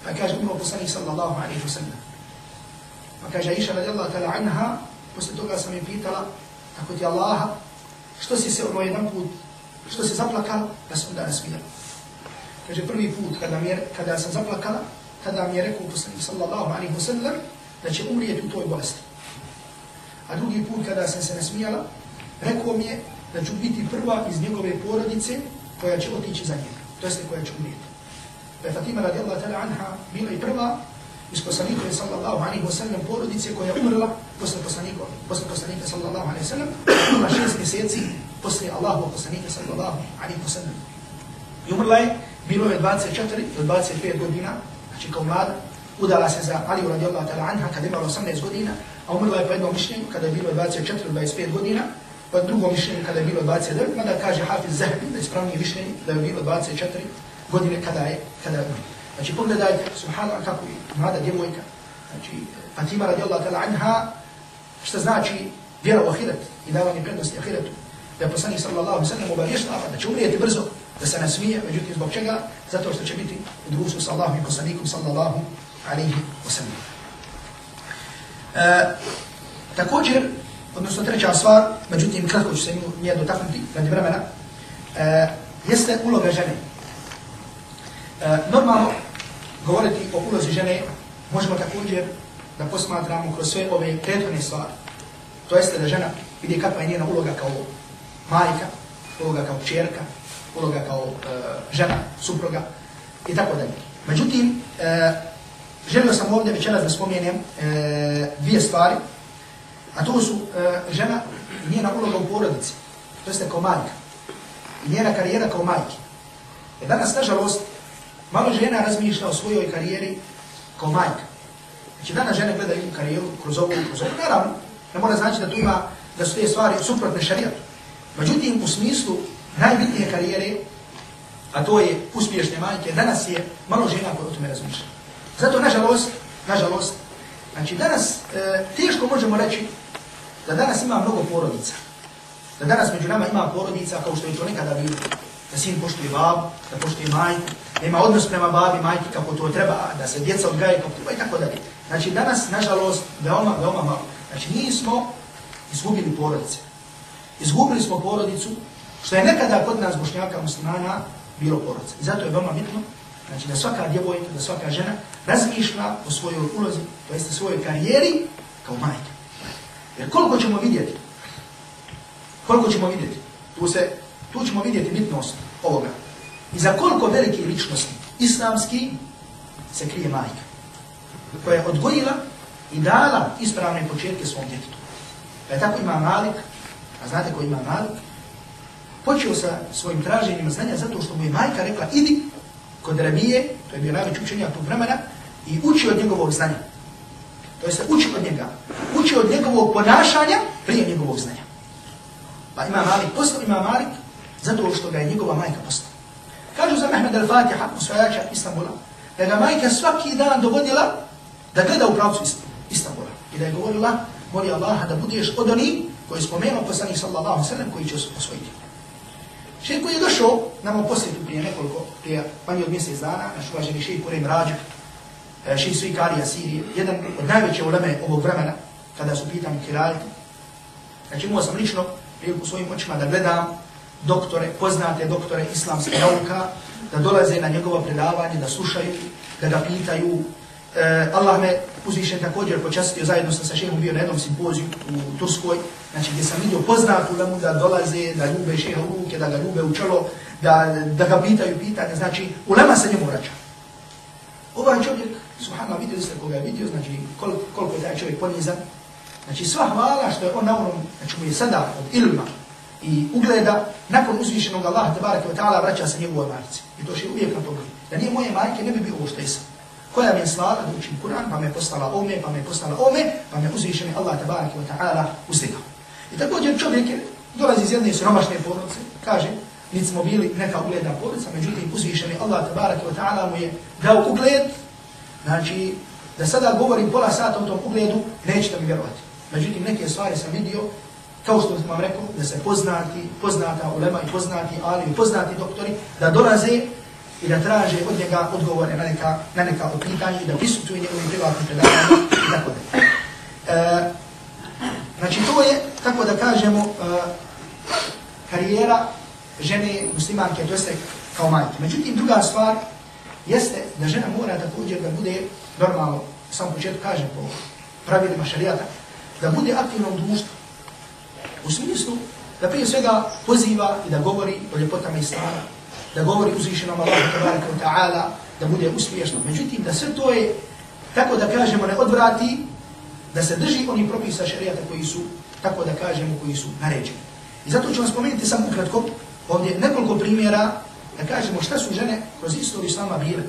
Pa kaže umro poslanik sallallahu alaihi wa sallam. Pa kaže Aisha radijallahu ta'la anha, posle toga sam je pitala, tako ti Allaha, što si se ono jedan put, što si zaplakala, pa da se onda nasmijela. Kaže prvi put kada, mi je, kada sam zaplakala, tada mi je rekao poslanik sallallahu alaihi wa sallam, da će umrijeti u toj bolesti. A drugi put kada sam se nasmijala, rekao mi je da ću biti prva iz njegove porodice koja će otići za njega. To jeste koja će umrijeti. Da je Fatima radijallahu ta'la anha bila i prva iz poslanikove sallallahu alaihi wa sallam porodice koja je umrla posle poslanika, posle poslanika sallallahu alaihi wa sallam, umrla šest mjeseci posle Allahu poslanika sallallahu alaihi wa sallam. I umrla je, bilo je 24 ili 25 godina, znači kao mlada, udala se za Ali radijallahu ta'la anha kada imala 18 godina, a umrla je po jednom mišljenju kada je bilo 24 25 godina, Pa po drugom mišljenje kada je bilo 29, mada kaže Hafiz Zahbi da je spravnije mišljenje da je bilo 24 godine kada je, kada je. Znači pogledaj, subhanallah, kako je mlada djevojka, znači Fatima radijallahu ta'la anha, što znači vjera u ahiret i davanje prednosti ahiretu. Da je poslanik sallallahu sallam obavještava da će umrijeti brzo, da se nasmije, međutim zbog čega? Zato što će biti u društvu sa Allahom i poslanikom sallallahu alaihi wa sallam. E, također, odnosno treća stvar, međutim kratko ću se nije dotaknuti radi vremena, e, jeste uloga žene. E, normalno, govoriti o ulozi žene, možemo također da posmatramo kroz sve ove prethodne stvari. To jeste da žena vidi kakva je njena uloga kao majka, uloga kao čerka, uloga kao e, žena, supruga i tako dalje. Međutim, e, želio sam ovdje večeras da spomenem e, dvije stvari, A to su e, žena i njena uloga u porodici. To jeste kao majka. I njena karijera kao majke. Jer danas, nažalost, malo žena razmišlja o svojoj karijeri kao majka. Znači, danas žene gledaju karijeru kroz ovu, kroz ovu. Naravno, ne mora znači da tu ima, da su te stvari suprotne šarijatu. Međutim, u smislu najbitnije karijere, a to je uspješne majke, danas je malo žena koja o tome razmišlja. Zato, nažalost, nažalost, znači danas e, teško možemo reći da danas ima mnogo porodica. Da danas među nama ima porodica kao što je to nekada bilo. Da sin poštuje babu, da poštuje majku, da ima odnos prema babi, majki kako to treba, da se djeca odgaje kako treba i tako dalje. Znači danas, nažalost, veoma, veoma malo. Znači mi smo izgubili porodice. Izgubili smo porodicu, što je nekada kod nas bošnjaka muslimana bilo porodica. I zato je veoma bitno znači da svaka djevojka, da svaka žena razmišlja o svojoj ulozi, to jeste svojoj karijeri kao majka. Jer koliko ćemo vidjeti, koliko ćemo vidjeti, tu, se, tu ćemo vidjeti bitnost ovoga. I za koliko velike ličnosti islamski se krije majka, koja je odgojila i dala ispravne početke svom djetetu. Pa je tako ima Malik, a znate ko ima Malik, počeo sa svojim traženjem znanja zato što mu je majka rekla, idi kod Rabije, to je bio najveći učenjak tog vremena, i uči od njegovog znanja. To je se uči od njega. Uči od njegovog ponašanja prije njegovog znanja. Pa ima Malik, postao ima Malik, zato što ga je njegova majka postao. Kažu za Mehmed al-Fatiha, usvajača Istanbula, da ga majka svaki dan dovodila da gleda u pravcu Istanbula. I da je govorila, moli Allaha da budeš od onih koji je spomenuo poslanih sallallahu sallam koji će osvojiti. Šeht koji je došao nam u posjetu prije nekoliko, prije manje od mjesec dana, naš uvaženi šeht Kurem Rađak, e, šeht Suikarija Sirije, jedan od najveće uleme ovog vremena, kada su pitani kiraliti. Znači imao sam lično priliku svojim očima da gledam doktore, poznate doktore islamske nauka, da dolaze na njegovo predavanje, da slušaju, da ga pitaju, E, Allah me uzviše također počastio, zajedno sam sa šehom bio na jednom simpoziju u Turskoj, znači gdje sam vidio poznatu lemu da dolaze, da ljube šeha u ruke, da ga ljube u čelo, da, da ga pitaju pitanje, znači u lema se njemu vraća. Ovaj čovjek, subhanallah, vidio ste koga je vidio, znači kol, koliko je taj čovjek ponizan, znači sva hvala što je on na onom, znači mu je sada od ilma i ugleda, nakon uzvišenog Allaha, tabaraka wa ta'ala, vraća se njegove majci. I to še uvijek na to Da nije moje majke, ne bi bio ovo što jesam. koja mi je slala da učim Kur'an, pa me postala ome, pa me postala ome, pa me uzvišeni Allah tabaraka wa ta'ala uzdigao. I također čovjek je, dolazi iz jedne siromašne porodice, kaže, niti smo bili neka ugledna porodica, međutim uzvišeni Allah tabaraka wa ta'ala mu je dao ugled, znači, da sada govorim pola sata o tom ugledu, nećete mi vjerovati. Međutim, neke stvari sam vidio, kao što sam vam rekao, da se poznati, poznata ulema i poznati ali i poznati doktori, da dolaze i da traže od njega odgovore na neka, na neka pitanja i da prisutuje njegovim privatnim predavanjima i tako da. E, znači to je, tako da kažemo, e, karijera žene muslimanke, to jeste kao majke. Međutim, druga stvar jeste da žena mora također da bude normalno, samo početku kažem po pravilima šarijata, da bude aktivnom društvu. U smislu da prije svega poziva i da govori o ljepotama islama, da govori uzvišenom Allahu tabaraka wa ta'ala, da bude uspješno. Međutim, da sve to je, tako da kažemo, ne odvrati, da se drži oni propisa šarijata koji su, tako da kažemo, koji su naređeni. I zato ću vam spomenuti samo ukratko, ovdje nekoliko primjera, da kažemo šta su žene kroz istoriju islama bile.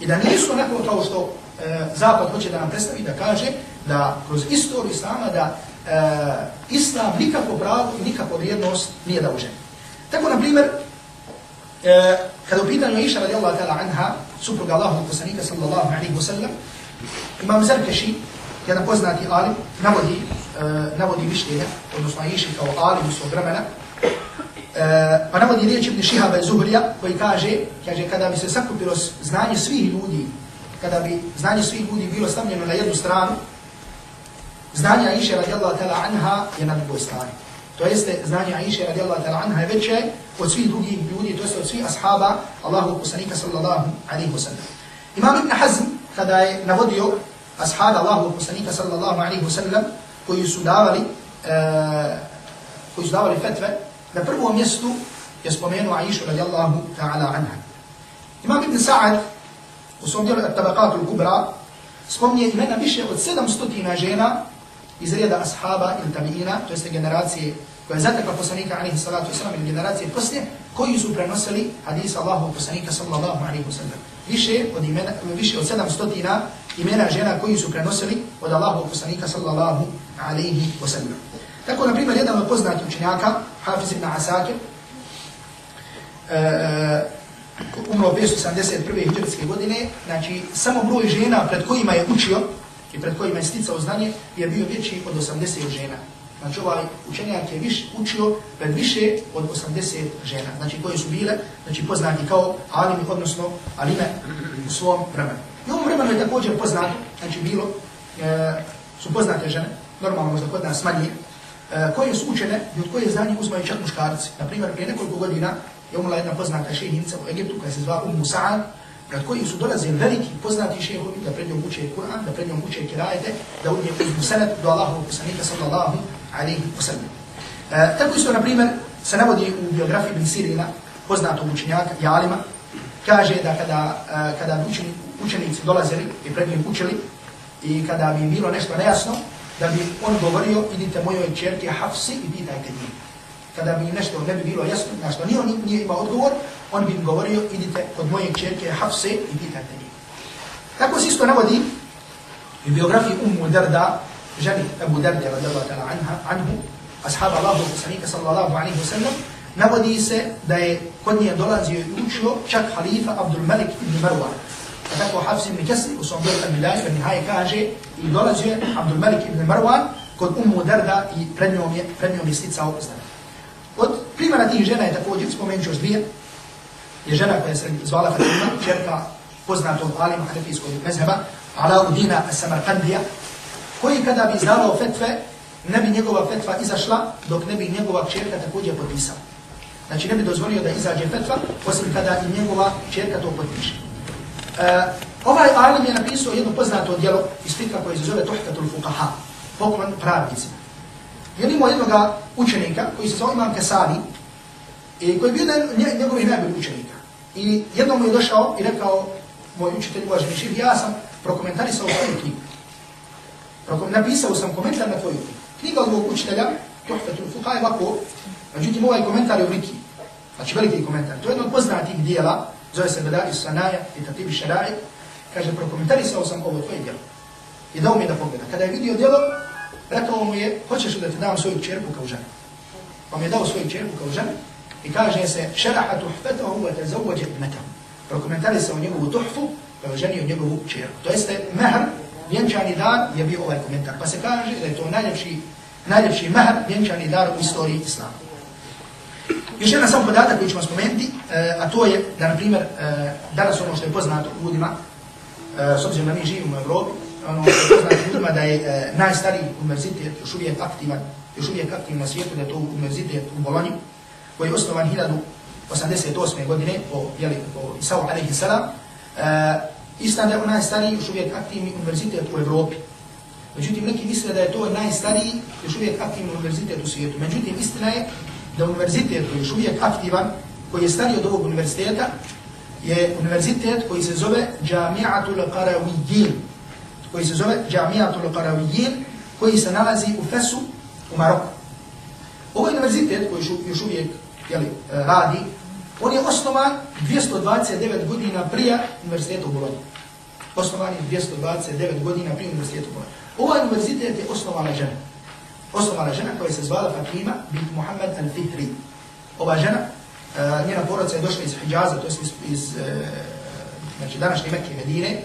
I da nisu onako kao što e, Zapad hoće da nam predstavi, da kaže da kroz istoriju islama da e, islam nikako pravo i nikako vrijednost nije da u. Tako, na primjer, E, kada u pitanju Iša radijallahu ta'ala anha, supruga Allahu poslanika sallallahu alaihi wa sallam, imam Zarkeši, jedan poznati alim, navodi, e, navodi mišljenja, odnosno Iši kao alim u svog vremena, e, pa navodi riječ Ibn Šihaba i Zuhrija, koji kaže, kaže, kada bi se sakupilo znanje svih ljudi, kada bi znanje svih ljudi bilo stavljeno na jednu stranu, znanje Aisha radijallahu ta'la anha je na drugoj strani. To jeste znanje Aisha radijallahu ta'la anha je veće od svih drugih ljudi, to jeste od svih ashaba Allahu poslanika sallallahu alaihi wa sallam. Imam Ibn Hazm, kada je navodio ashaba Allahu poslanika sallallahu alaihi wa sallam, koji su davali, uh, koji su davali fetve, na prvom mjestu je spomenuo Aisha radijallahu ta'ala anha. Imam Ibn Sa'ad, u svom djelu Tabakatul Kubra spomnije imena više od 700 žena iz reda ashaba ili tabiina, to jeste generacije koja je zatekla poslanika alaihi salatu wasalam ili generacije poslije, koji su prenosili hadisa Allahu poslanika sallallahu alaihi wasallam. Više od, imena, više od 700 imena žena koji su prenosili od Allahu poslanika sallallahu alaihi wasallam. Tako, na primjer, jedan od poznatih učenjaka, Hafiz ibn Asakir, uh, umro 571. hijđarske godine, znači samo broj žena pred kojima je učio i pred kojima je sticao znanje je bio veći od 80 žena. Znači ovaj učenjak je viš, učio pred više od 80 žena, znači koje su bile znači, poznati kao alimi, odnosno alime u svom vremenu. I ovom vremenu je također poznato, znači bilo, e, su poznate žene, normalno možda kod nas manje, e, koje su učene i od koje znanje uzmaju čak muškarci. Naprimjer, prije nekoliko godina je umla jedna poznata šehinica u Egiptu koja se zva Ummu Sa'ad, nad kojim su dolazili veliki poznati šehovi da pred njom uče Kur'an, da pred njom uče kirajete, da u njegu uzmu senat do Allahu poslanika sallallahu alaihi wa sallam. E, tako isto, na primjer, se navodi u biografiji Ibn Sirina, poznatog učenjaka Jalima, kaže da kada, e, kada učeni, učenici dolazili i pred njim učili i kada bi bilo nešto nejasno, da bi on govorio, idite mojoj čerke Hafsi i pitajte njih kada bi nešto ne bi bilo jasno, na što nije on nije imao odgovor, on bi im govorio, idite kod moje čerke Hafse i pitajte njih. Tako se isto navodi u biografiji Ummu Darda, ženi Abu Darda, radijallahu ta'ala anha, anhu, ashab Allahu poslanika sallallahu alaihi wa sallam, navodi se da je kod nje dolazio i učio čak halifa Abdul Malik ibn Marwan. A tako Hafs ibn Kesri u svom bilogu Al-Bilaj, ibn Nihaj kaže, i dolazio Abdul Malik ibn Marwan kod Ummu Darda i pred njom je, pred njom je sticao znanje. Primjera tih žena je također, spomenut još dvije, je žena koja se zvala Fatima, čerka poznatog alima hanefijskog mezheba, Alaudina Samarkandija, koji kada bi izdavao fetve, ne bi njegova fetva izašla, dok ne bi njegova čerka također potpisala. Znači ne bi dozvolio da izađe fetva, osim kada i njegova čerka to potpiše. Uh, ovaj alim je napisao jedno poznato djelo iz fika koje se zove Tuhkatul Fukaha, poklon pravnicima. Je imao jednog učenika koji se zove Imam Kesali i koji je bio nje, njegovih najboljih učenika. I jednom mu je došao i rekao, moj učitelj uvaženi šir, ja sam prokomentarisao tvoju knjigu. Prokom, napisao sam komentar na tvoju knjigu. Knjiga od ovog učitelja, Tuhfetul Fuha je ovako, međutim ovaj komentar je veliki. Znači veliki komentar. To je jedno od poznatih dijela, zove se Bedari Sanaja i Tatibi Šerai, kaže, prokomentarisao sam ovo tvoje dijelo. I dao mi da pogleda. Kada je vidio dijelo, rekao mu je, hoćeš da ti dam svoju čerku kao ženu? Pa mi je dao svoju čerku kao ženu i kaže se, šeraha tuhfetahu wa tazawwaja ibnetahu. Prokomentari se o njegovu tuhfu, pa je ženio njegovu čerku. To jeste, mehr, vjenčani dar je bio ovaj komentar. Pa se kaže da je to najljepši, najljepši mehr, vjenčani dar u istoriji islama. Još jedan sam podatak koji ćemo spomenuti, eh, a to je da, na primjer, eh, danas ono što je poznato ljudima, eh, s obzirom da mi živimo u Evropi, ono što je poznato ljudima da je najstariji univerzitet još uvijek aktivan, još uvijek aktivan na svijetu, da je to univerzitet u Bolonji, koji je osnovan 1088. godine po, jeli, po Isau alaihi salam. Eh, e, istan da je najstariji još uvijek aktivni univerzitet u Evropi. Međutim, neki misle da je to najstariji još uvijek aktivni univerzitet u svijetu. Međutim, istina je da univerzitet koji je još uvijek aktivan, koji je stariji od ovog univerziteta, je univerzitet koji se zove Džami'atul Qarawiyyin, koji se zove Džami'atul Qarawiyyin, koji se nalazi u Fesu, u Maroku. Ovo univerzitet koji još uvijek jeli, e, radi, on je osnovan 229 godina prije Univerzitetu u Bologni. Osnovan je 229 godina prije Univerzitetu u Bologni. Ovaj univerzitet je osnovana žena. Osnovana žena koja se zvala Fatima bint Muhammad al-Fihri. Ova žena, uh, njena porodca je došla iz Hijaza, to je iz, iz uh, znači, današnje Mekke Medine,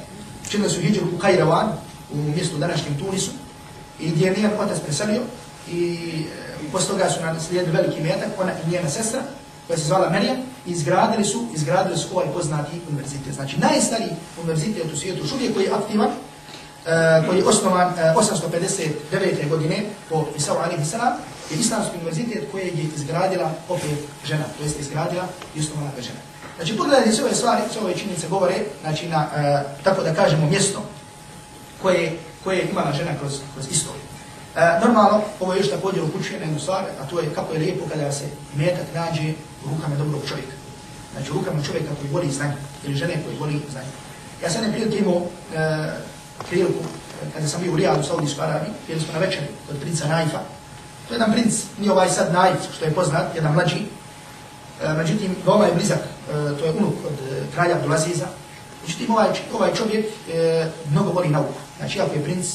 činili su hijđu u Kajravan, u mjestu današnjem Tunisu, i gdje je njen otac preselio, i i posle toga su naslijedili veliki metak, ona i njena sestra, koja se zvala Merijan, izgradili su, izgradili su ovaj poznati univerzitet. Znači, najstariji univerzitet u svijetu, šuvijek koji je aktivan, uh, koji je osnovan e, uh, 859. godine po Isao alihi salam, je islamski univerzitet koji je izgradila opet žena, to jest izgradila i osnovala žena. Znači, pogledajte sve ove stvari, sve ove činjenice govore, znači, na, uh, tako da kažemo, mjesto koje, koje je imala žena kroz, kroz istoriju. E, normalno, ovo je još također upućuje na jednu stvar, a to je kako je lijepo kada se metak nađe u rukama dobrog čovjeka. Znači, u rukama čovjeka koji voli znanje, ili žene koji voli znanje. Ja sam ne prilike imao e, priliku e, kada sam bio u Rijadu, u Saudijskoj Arabiji, bili smo na večeri od princa Naifa. To je jedan princ, nije ovaj sad Naif, što je poznat, jedan mlađi. E, međutim, veoma je blizak, e, to je unuk od e, kralja Abdulaziza. Međutim, ovaj, ovaj čovjek e, mnogo voli nauku. Znači, ako je princ,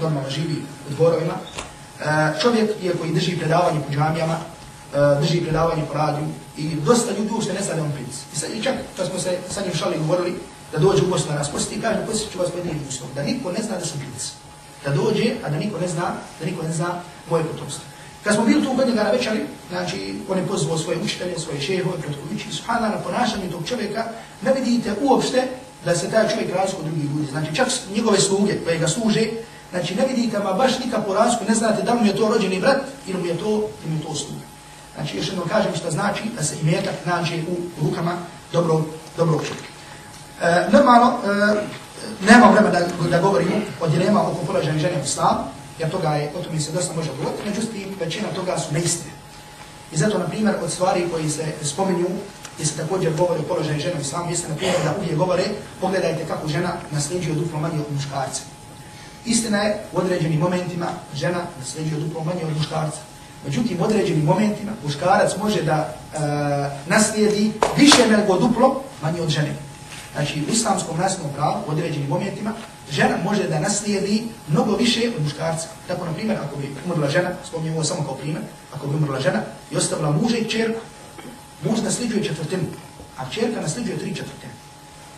normalno živi u dvorovima, e, čovjek je koji drži predavanje po džamijama, e, drži predavanje po radiju i dosta ljudi uopšte ne zna on princ. I, sad, čak, kad smo se sa njim šali govorili, da dođe u Bosnu na nas posti i kaže, posjeću vas pojedinim uslov, da niko ne zna da sam princ. Da dođe, a da niko ne zna, da niko ne zna moje potomstvo. Kad smo bili tu kod njega na večeri, znači, on je pozvao svoje učitelje, svoje šehove, pretkovići, subhana, na ponašanje tog čovjeka, ne vidite uopšte da se taj čovjek razliku od drugih ljudi. Znači, čak njegove sluge koje ga služe, znači, ne vidite ma baš nikakvu razliku, ne znate da mu je to rođeni brat ili mu je to, ili mu je to sluga. Znači, još jednom kažem što znači da se imetak nađe u rukama dobrog, dobrog čovjeka. E, normalno, e, nema vremena da, da govorimo o dilema oko položaja žene u slavu, jer toga je, o tome se dosta može govoriti, međutim, većina toga su neistine. I zato, na primjer, od stvari koji se spominju, gdje se također govori o položaju žene u islamu, jeste, na primjer, da uvijek govore, pogledajte kako žena nasljeđuje duplo manje od muškarca. Istina je, u određenim momentima žena nasljeđuje duplo manje od muškarca. Međutim, u određenim momentima muškarac može da e, naslijedi više nego duplo manje od žene. Znači, u islamskom nasljednom pravu, u određenim momentima, žena može da naslijedi mnogo više od muškarca. Tako, na primjer, ako bi umrla žena, spomnijem ovo samo kao primjer, ako bi umrla žena i ostavila muže i čerku, muž nasljeđuje četvrtinu, a čerka nasljeđuje tri četvrtine.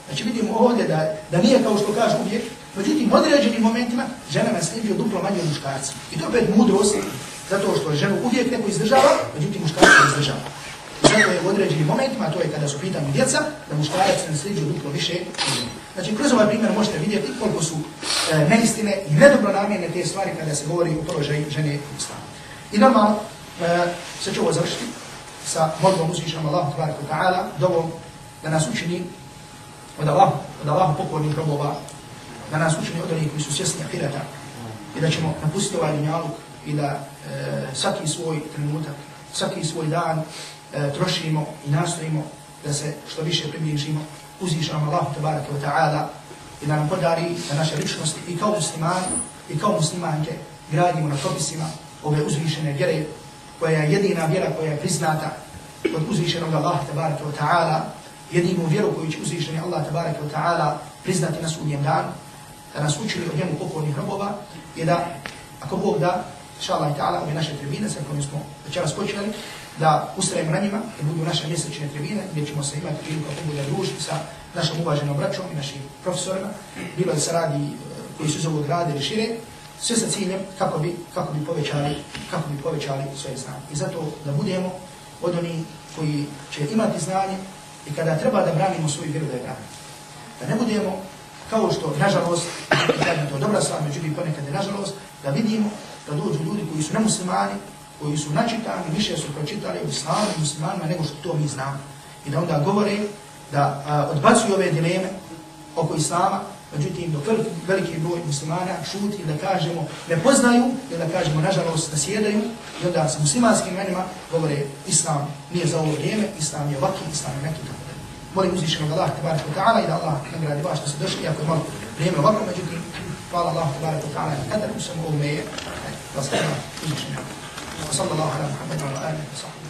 Znači, vidimo ovdje da, da nije kao što kažu uvijek, međutim, u određenim momentima žena nasliđuje duplo manje od muškarca. I to je opet mudrost, zato što ženu uvijek neko izdržava, međutim, muškarca ne izdržava. Zato je u određenim momentima, to je kada su pitani djeca, da muškarac ne sliđu duplo više Znači, kroz ovaj primjer možete vidjeti koliko su e, neistine i nedobro namjene te stvari kada se govori o položaju žene u islamu. I normalno, e, se ću ovo završiti sa molbom uzvišenom Allahu tbaraka ta'ala, dovom da nas učini od Allahu, od Allahu pokornih robova, da nas učini od onih koji su svjesni ahirata i da ćemo napustiti ovaj dunjaluk i da e, svaki svoj trenutak, svaki svoj dan e, trošimo i nastojimo da se što više približimo uzvišamo Allahu tabaraka wa ta'ala i da nam podari da naše ličnosti i kao muslimani i kao muslimanke gradimo na propisima ove uzvišene vjere koja je jedina vjera koja je priznata od uzvišenog Allah tabaraka wa ta'ala jedinu vjeru koju će uzvišeni Allah tabaraka wa ta'ala priznati na sudnjem danu da nas učili o njemu pokornih robova i da ako Bog da inša Allah ta'ala ove naše tribine sa kojim smo večeras počeli da ustrajemo na njima, i budu naše mjesečne tribine, gdje ćemo se imati priliku ako bude družiti sa našom uvaženom braćom i našim profesorima, bilo da se radi e, koji su iz ovog grada ili šire, sve sa ciljem kako bi, kako bi povećali, kako bi povećali svoje znanje. I zato da budemo od onih koji će imati znanje i kada treba da branimo svoju vjeru da je branimo. Da ne budemo kao što, nažalost, da to dobra stvar, međutim ponekad je nažalost, da vidimo da dođu ljudi koji su nemuslimani, koji su načitani, više su pročitali u islamu muslimanima nego što to mi znamo. I da onda govore da a, odbacuju ove dileme oko islama, međutim dok veliki, veliki broj muslimana šuti da kažemo ne poznaju ili da kažemo nažalost da sjedaju i onda sa muslimanskim menima govore islam nije za ovo vrijeme, islam je ovaki, islam je neki tako. Molim uzvišenog Allah tabaraka wa ta'ala i da Allah nagradi vas što se došli, ako je malo vrijeme ovako, međutim, hvala Allah tabaraka wa ta'ala na kadar, u samo ovome je, da se uzvišenog. وصلى الله على محمد وعلى اله وصحبه